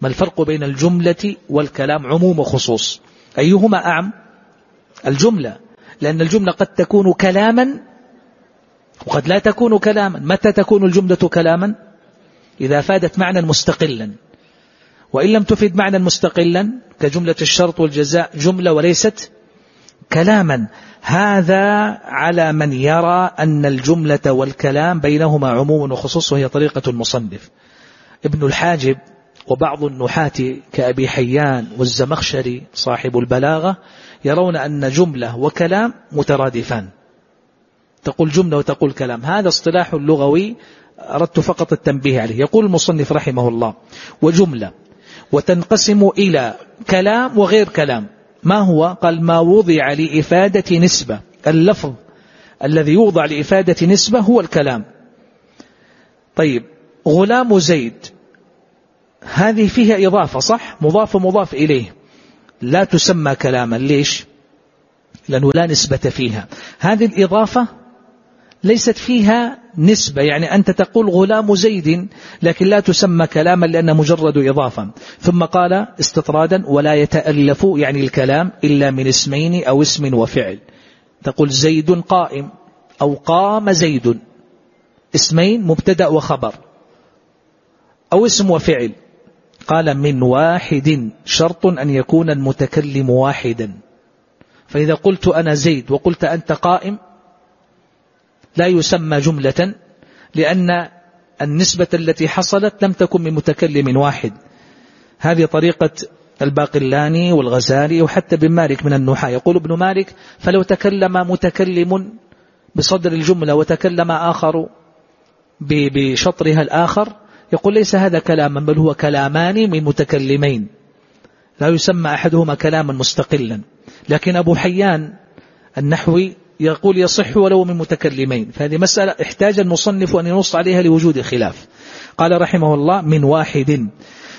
ما الفرق بين الجملة والكلام عموم وخصوص؟ أيهما أعم؟ الجملة لأن الجملة قد تكون كلاما وقد لا تكون كلاما. متى تكون الجملة كلاما؟ إذا فادت معنى مستقلا. وإن لم تفد معنى مستقلا كجملة الشرط والجزاء جملة وليست كلاما. هذا على من يرى أن الجملة والكلام بينهما عموم وخصوص وهي طريقة المصنف. ابن الحاجب وبعض النحاة كأبي حيان والزمخشري صاحب البلاغة يرون أن جملة وكلام مترادفان. تقول جملة وتقول كلام. هذا اصطلاح لغوي أردت فقط التنبيه عليه. يقول المصنف رحمه الله وجملة وتنقسم إلى كلام وغير كلام. ما هو؟ قال ما وضع لإفادة نسبة. اللفظ الذي يوضع لإفادة نسبة هو الكلام. طيب غلام زيد هذه فيها إضافة صح؟ مضاف مضاف إليه. لا تسمى كلاما. ليش؟ لأنه لا نسبة فيها. هذه الإضافة ليست فيها نسبة يعني أنت تقول غلام زيد لكن لا تسمى كلاما لأنه مجرد إضافة. ثم قال استطرادا ولا يتألف يعني الكلام إلا من اسمين أو اسم وفعل. تقول زيد قائم أو قام زيد. اسمين مبتدأ وخبر أو اسم وفعل. قال من واحد شرط أن يكون المتكلم واحدا. فإذا قلت أنا زيد وقلت أنت قائم لا يسمى جملة لأن النسبة التي حصلت لم تكن من متكلم واحد. هذه طريقة الباقلاني والغزالي وحتى بن مالك من النحاة. يقول ابن مالك فلو تكلم متكلم بصدر الجملة وتكلم آخر بشطرها الآخر يقول ليس هذا كلاما بل هو كلامان من متكلمين. لا يسمى أحدهما كلاما مستقلا. لكن أبو حيان النحوي يقول يصح ولو من متكلمين. فهذه مسألة احتاج المصنف أن ينص عليها لوجود خلاف. قال رحمه الله من واحد.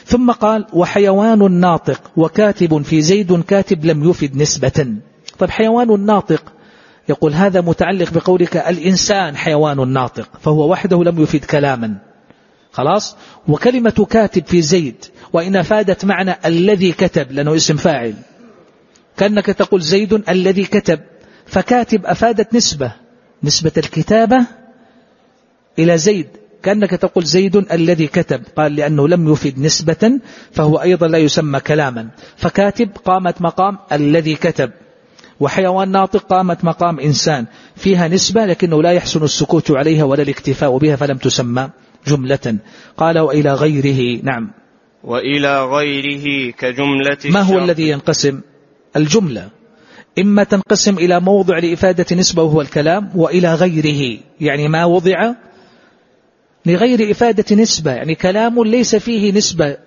ثم قال وحيوان ناطق وكاتب في زيد كاتب لم يفد نسبة. طيب حيوان ناطق يقول هذا متعلق بقولك الإنسان حيوان ناطق فهو وحده لم يفد كلاما. خلاص؟ وكلمة كاتب في زيد وإن أفادت معنى الذي كتب لأنه اسم فاعل. كأنك تقول زيد الذي كتب فكاتب أفادت نسبة. نسبة الكتابة إلى زيد. كأنك تقول زيد الذي كتب قال لأنه لم يفد نسبة فهو أيضا لا يسمى كلاما. فكاتب قامت مقام الذي كتب. وحيوان ناطق قامت مقام إنسان. فيها نسبة لكنه لا يحسن السكوت عليها ولا الاكتفاء بها فلم تسمى. جملة. قال وإلى غيره نعم. وإلى غيره كجملة ما هو الذي ينقسم؟ الجملة. إما تنقسم إلى موضع لإفادة نسبة وهو الكلام وإلى غيره. يعني ما وضع؟ لغير إفادة نسبة. يعني كلام ليس فيه نسبة.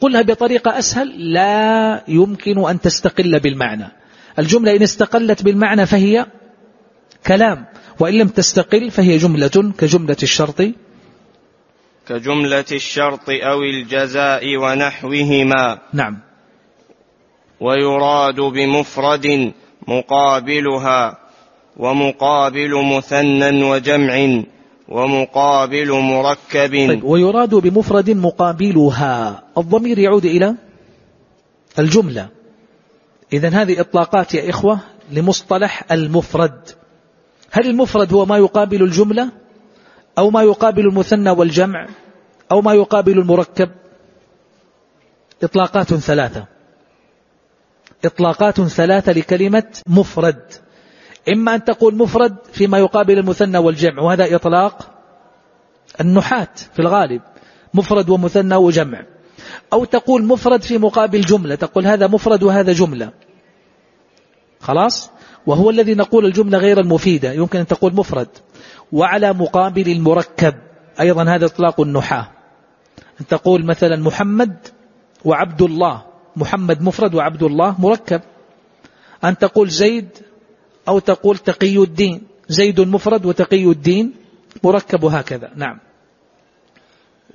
قلها بطريقة أسهل لا يمكن أن تستقل بالمعنى. الجملة إن استقلت بالمعنى فهي كلام وإن لم تستقل فهي جملة كجملة الشرط. كجملة الشرط أو الجزاء ونحوهما. نعم. ويراد بمفرد مقابلها ومقابل مثنى وجمع ومقابل مركب. طيب ويراد بمفرد مقابلها. الضمير يعود إلى الجملة. إذا هذه إطلاقات يا إخوة لمصطلح المفرد. هل المفرد هو ما يقابل الجملة؟ أو ما يقابل المثنى والجمع أو ما يقابل المركب. إطلاقات ثلاثة. إطلاقات ثلاثة لكلمة مفرد. إما أن تقول مفرد فيما يقابل المثنى والجمع وهذا إطلاق النحاة في الغالب مفرد ومثنى وجمع. أو تقول مفرد في مقابل جملة تقول هذا مفرد وهذا جملة. خلاص؟ وهو الذي نقول الجملة غير المفيدة يمكن أن تقول مفرد. وعلى مقابل المركب. أيضا هذا إطلاق النحاة. أن تقول مثلا محمد وعبد الله. محمد مفرد وعبد الله مركب. أن تقول زيد أو تقول تقي الدين. زيد مفرد وتقي الدين مركب هكذا. نعم.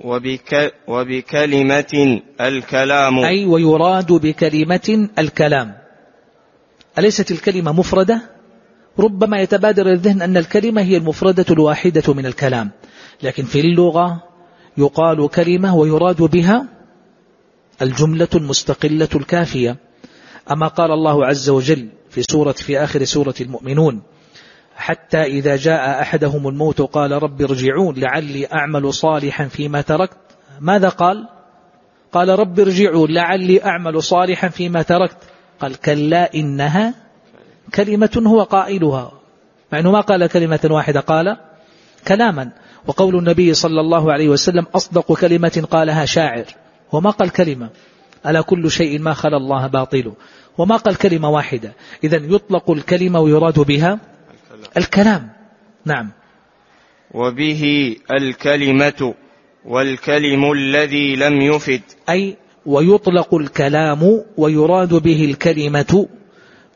وبك وبكلمة الكلام. أي ويراد بكلمة الكلام. أليست الكلمة مفردة؟ ربما يتبادر الذهن أن الكلمة هي المفردة الواحدة من الكلام. لكن في اللغة يقال كلمة ويراد بها الجملة المستقلة الكافية. أما قال الله عز وجل في سورة في آخر سورة المؤمنون حتى إذا جاء أحدهم الموت قال رب ارجعون لعلي أعمل صالحا فيما تركت. ماذا قال؟ قال رب ارجعون لعلي أعمل صالحا فيما تركت. قال كلا إنها كلمة هو قائلها مع أنه ما قال كلمة واحدة قال كلاما. وقول النبي صلى الله عليه وسلم أصدق كلمة قالها شاعر وما قال كلمة. ألا كل شيء ما خلا الله باطل. وما قال كلمة واحدة. إذا يطلق الكلمة ويراد بها الكلام. نعم. وبه الكلمة والكلم الذي لم يفد. أي ويطلق الكلام ويراد به الكلمة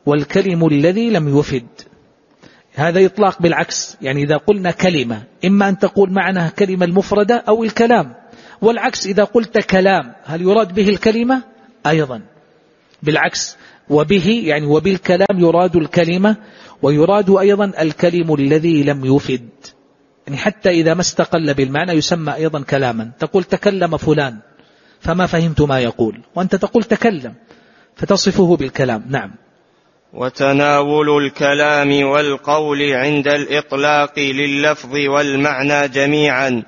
والكلم الذي لم يفد. هذا إطلاق بالعكس. يعني إذا قلنا كلمة إما أن تقول معناها كلمة المفردة أو الكلام. والعكس إذا قلت كلام هل يراد به الكلمة؟ أيضا. بالعكس. وبه يعني وبالكلام يراد الكلمة ويراد أيضا الكلم الذي لم يفد. يعني حتى إذا ما استقل بالمعنى يسمى أيضا كلاما. تقول تكلم فلان فما فهمت ما يقول. وأنت تقول تكلم فتصفه بالكلام. نعم. وتناول الكلام والقول عند الإطلاق لللفظ والمعنى جميعا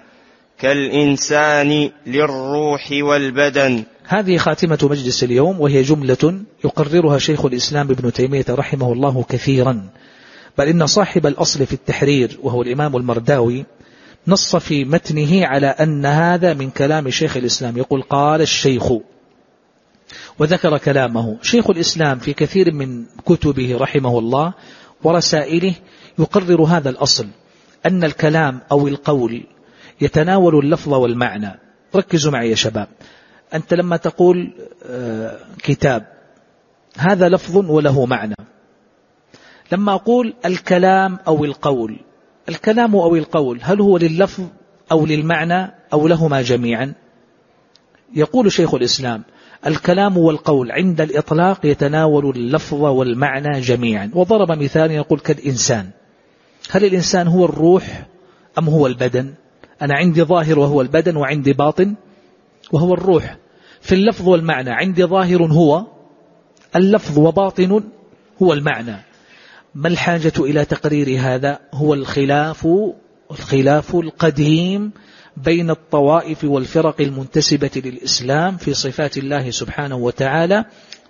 كالإنسان للروح والبدن. هذه خاتمة مجلس اليوم وهي جملة يقررها شيخ الإسلام ابن تيمية رحمه الله كثيرا. بل إن صاحب الأصل في التحرير وهو الإمام المرداوي نص في متنه على أن هذا من كلام شيخ الإسلام. يقول قال الشيخ وذكر كلامه. شيخ الإسلام في كثير من كتبه رحمه الله ورسائله يقرر هذا الأصل أن الكلام أو القول يتناول اللفظ والمعنى. ركزوا معي يا شباب. أنت لما تقول آه، كتاب هذا لفظ وله معنى. لما أقول الكلام أو القول الكلام أو القول هل هو لللفظ أو للمعنى أو لهما جميعا؟ يقول شيخ الإسلام الكلام والقول عند الإطلاق يتناول اللفظ والمعنى جميعا. وضرب مثال يقول كالإنسان. هل الإنسان هو الروح أم هو البدن؟ أنا عندي ظاهر وهو البدن وعندي باطن وهو الروح. في اللفظ والمعنى عندي ظاهر هو اللفظ وباطن هو المعنى. ما الحاجة إلى تقرير هذا؟ هو الخلاف الخلاف القديم بين الطوائف والفرق المنتسبة للإسلام في صفات الله سبحانه وتعالى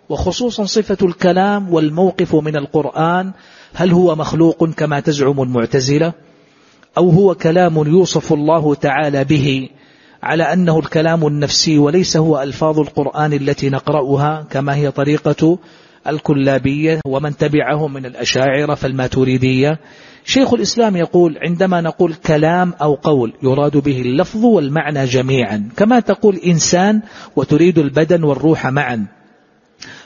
وخصوصا صفة الكلام والموقف من القرآن هل هو مخلوق كما تزعم المعتزلة؟ أو هو كلام يوصف الله تعالى به على أنه الكلام النفسي وليس هو ألفاظ القرآن التي نقرأها كما هي طريقة الكلابية ومن تبعهم من الأشاعرة فالماتوريدية شيخ الإسلام يقول عندما نقول كلام أو قول يراد به اللفظ والمعنى جميعا كما تقول إنسان وتريد البدن والروح معا.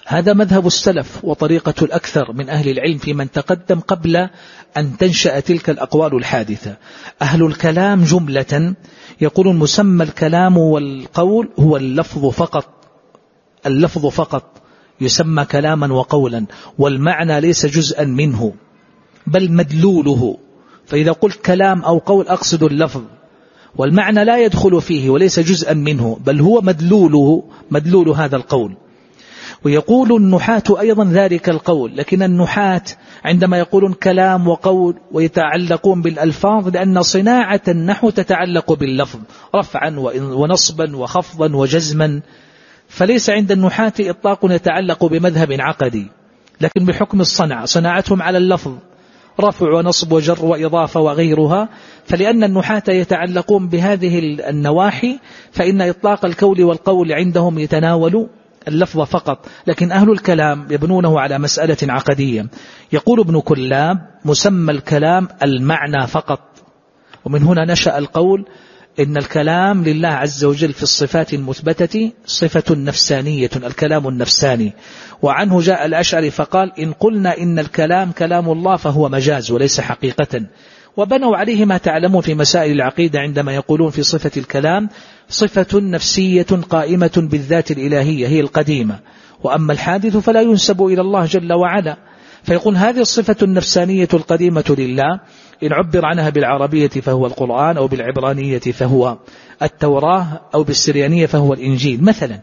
هذا مذهب السلف وطريقة الأكثر من أهل العلم في من تقدم قبل أن تنشأ تلك الأقوال الحادثة. أهل الكلام جملة يقولون مسمى الكلام والقول هو اللفظ فقط اللفظ فقط يسمى كلاما وقولا والمعنى ليس جزءا منه. بل مدلوله. فإذا قلت كلام أو قول أقصد اللفظ. والمعنى لا يدخل فيه وليس جزءا منه بل هو مدلوله مدلول هذا القول. ويقول النحاة أيضا ذلك القول لكن النحاة عندما يقولون كلام وقول ويتعلقون بالألفاظ لأن صناعة النحو تتعلق باللفظ رفعا ونصبا وخفضا وجزما. فليس عند النحاة إطلاق يتعلق بمذهب عقدي لكن بحكم الصنع. صناعتهم على اللفظ. رفع ونصب وجر وإضافة وغيرها فلأن النحاة يتعلقون بهذه النواحي فإن إطلاق الكول والقول عندهم يتناول اللفظ فقط. لكن أهل الكلام يبنونه على مسألة عقدية. يقول ابن كلاب مسمى الكلام المعنى فقط. ومن هنا نشأ القول إن الكلام لله عز وجل في الصفات المثبتة صفة نفسانية الكلام النفساني. وعنه جاء الأشعري فقال إن قلنا إن الكلام كلام الله فهو مجاز وليس حقيقة. وبنوا عليه ما تعلمون في مسائل العقيدة عندما يقولون في صفة الكلام صفة نفسية قائمة بالذات الإلهية هي القديمة. وأما الحادث فلا ينسب إلى الله جل وعلا. فيقول هذه الصفة النفسانية القديمة لله إن عبر عنها بالعربية فهو القرآن أو بالعبرانية فهو التوراة أو بالسريانية فهو الإنجيل مثلا.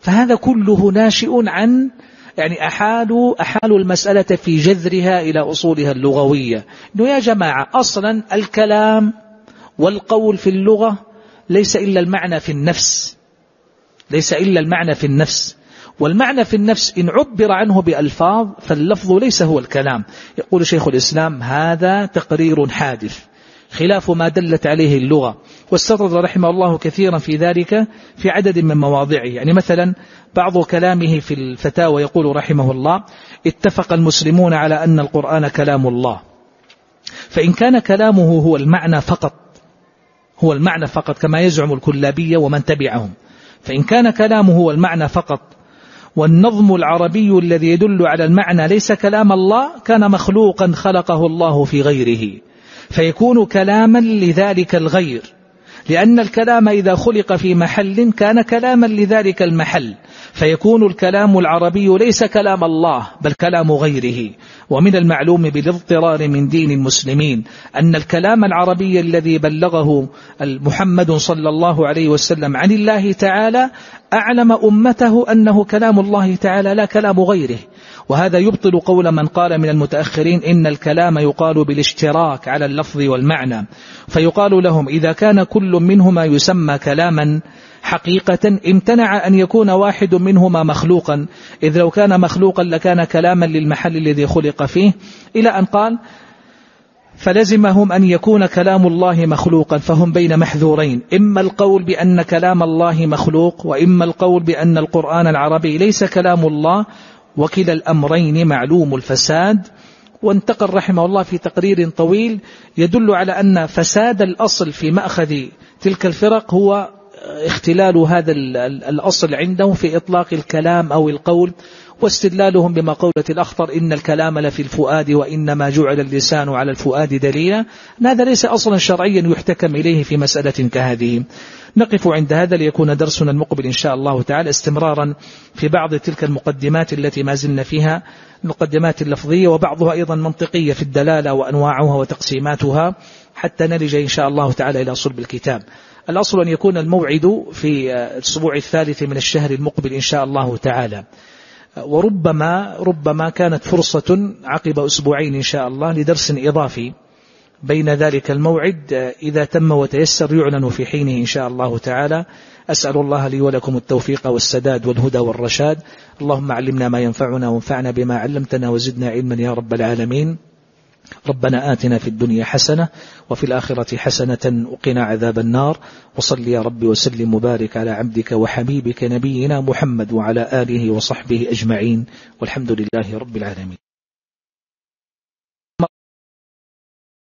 فهذا كله ناشئ عن يعني أحالوا, أحالوا المسألة في جذرها إلى أصولها اللغوية. إنه يا جماعة أصلا الكلام والقول في اللغة ليس إلا المعنى في النفس. ليس إلا المعنى في النفس. والمعنى في النفس إن عبر عنه بألفاظ فاللفظ ليس هو الكلام. يقول شيخ الإسلام هذا تقرير حادث خلاف ما دلت عليه اللغة. واستطرد رحمه الله كثيرا في ذلك في عدد من مواضعه. يعني مثلا بعض كلامه في الفتاوى يقول رحمه الله اتفق المسلمون على أن القرآن كلام الله. فإن كان كلامه هو المعنى فقط هو المعنى فقط كما يزعم الكلابية ومن تبعهم. فإن كان كلامه هو المعنى فقط والنظم العربي الذي يدل على المعنى ليس كلام الله كان مخلوقا خلقه الله في غيره. فيكون كلاما لذلك الغير. لأن الكلام إذا خلق في محل كان كلاما لذلك المحل. فيكون الكلام العربي ليس كلام الله بل كلام غيره. ومن المعلوم بالاضطرار من دين المسلمين أن الكلام العربي الذي بلغه محمد صلى الله عليه وسلم عن الله تعالى أعلم أمته أنه كلام الله تعالى لا كلام غيره وهذا يبطل قول من قال من المتأخرين إن الكلام يقال بالاشتراك على اللفظ والمعنى. فيقال لهم إذا كان كل منهما يسمى كلاما حقيقة امتنع أن يكون واحد منهما مخلوقا. إذ لو كان مخلوقا لكان كلاما للمحل الذي خلق فيه. إلى أن قال فلزمهم أن يكون كلام الله مخلوقا فهم بين محذورين. إما القول بأن كلام الله مخلوق وإما القول بأن القرآن العربي ليس كلام الله وكلا الأمرين معلوم الفساد. وانتقل رحمه الله في تقرير طويل يدل على أن فساد الأصل في مأخذ تلك الفرق هو اختلال هذا الأصل عنده في إطلاق الكلام أو القول. واستدلالهم بما قولة الأخطر إن الكلام لفي الفؤاد وإنما جعل اللسان على الفؤاد دليلا. هذا ليس أصلا شرعيا يحتكم إليه في مسألة كهذه. نقف عند هذا ليكون درسنا المقبل إن شاء الله تعالى استمرارا في بعض تلك المقدمات التي ما زلنا فيها المقدمات اللفظية وبعضها أيضا منطقية في الدلالة وأنواعها وتقسيماتها حتى نلج إن شاء الله تعالى إلى صلب الكتاب. الأصل أن يكون الموعد في الأسبوع الثالث من الشهر المقبل إن شاء الله تعالى. وربما ربما كانت فرصة عقب أسبوعين إن شاء الله لدرس إضافي بين ذلك الموعد إذا تم وتيسر يعلن في حينه إن شاء الله تعالى. أسأل الله لي ولكم التوفيق والسداد والهدى والرشاد. اللهم علمنا ما ينفعنا وانفعنا بما علمتنا وزدنا علما يا رب العالمين. ربنا آتنا في الدنيا حسنة وفي الآخرة حسنة وقنا عذاب النار وصل يا رب وسلم مبارك على عبدك وحبيبك نبينا محمد وعلى آله وصحبه أجمعين والحمد لله رب العالمين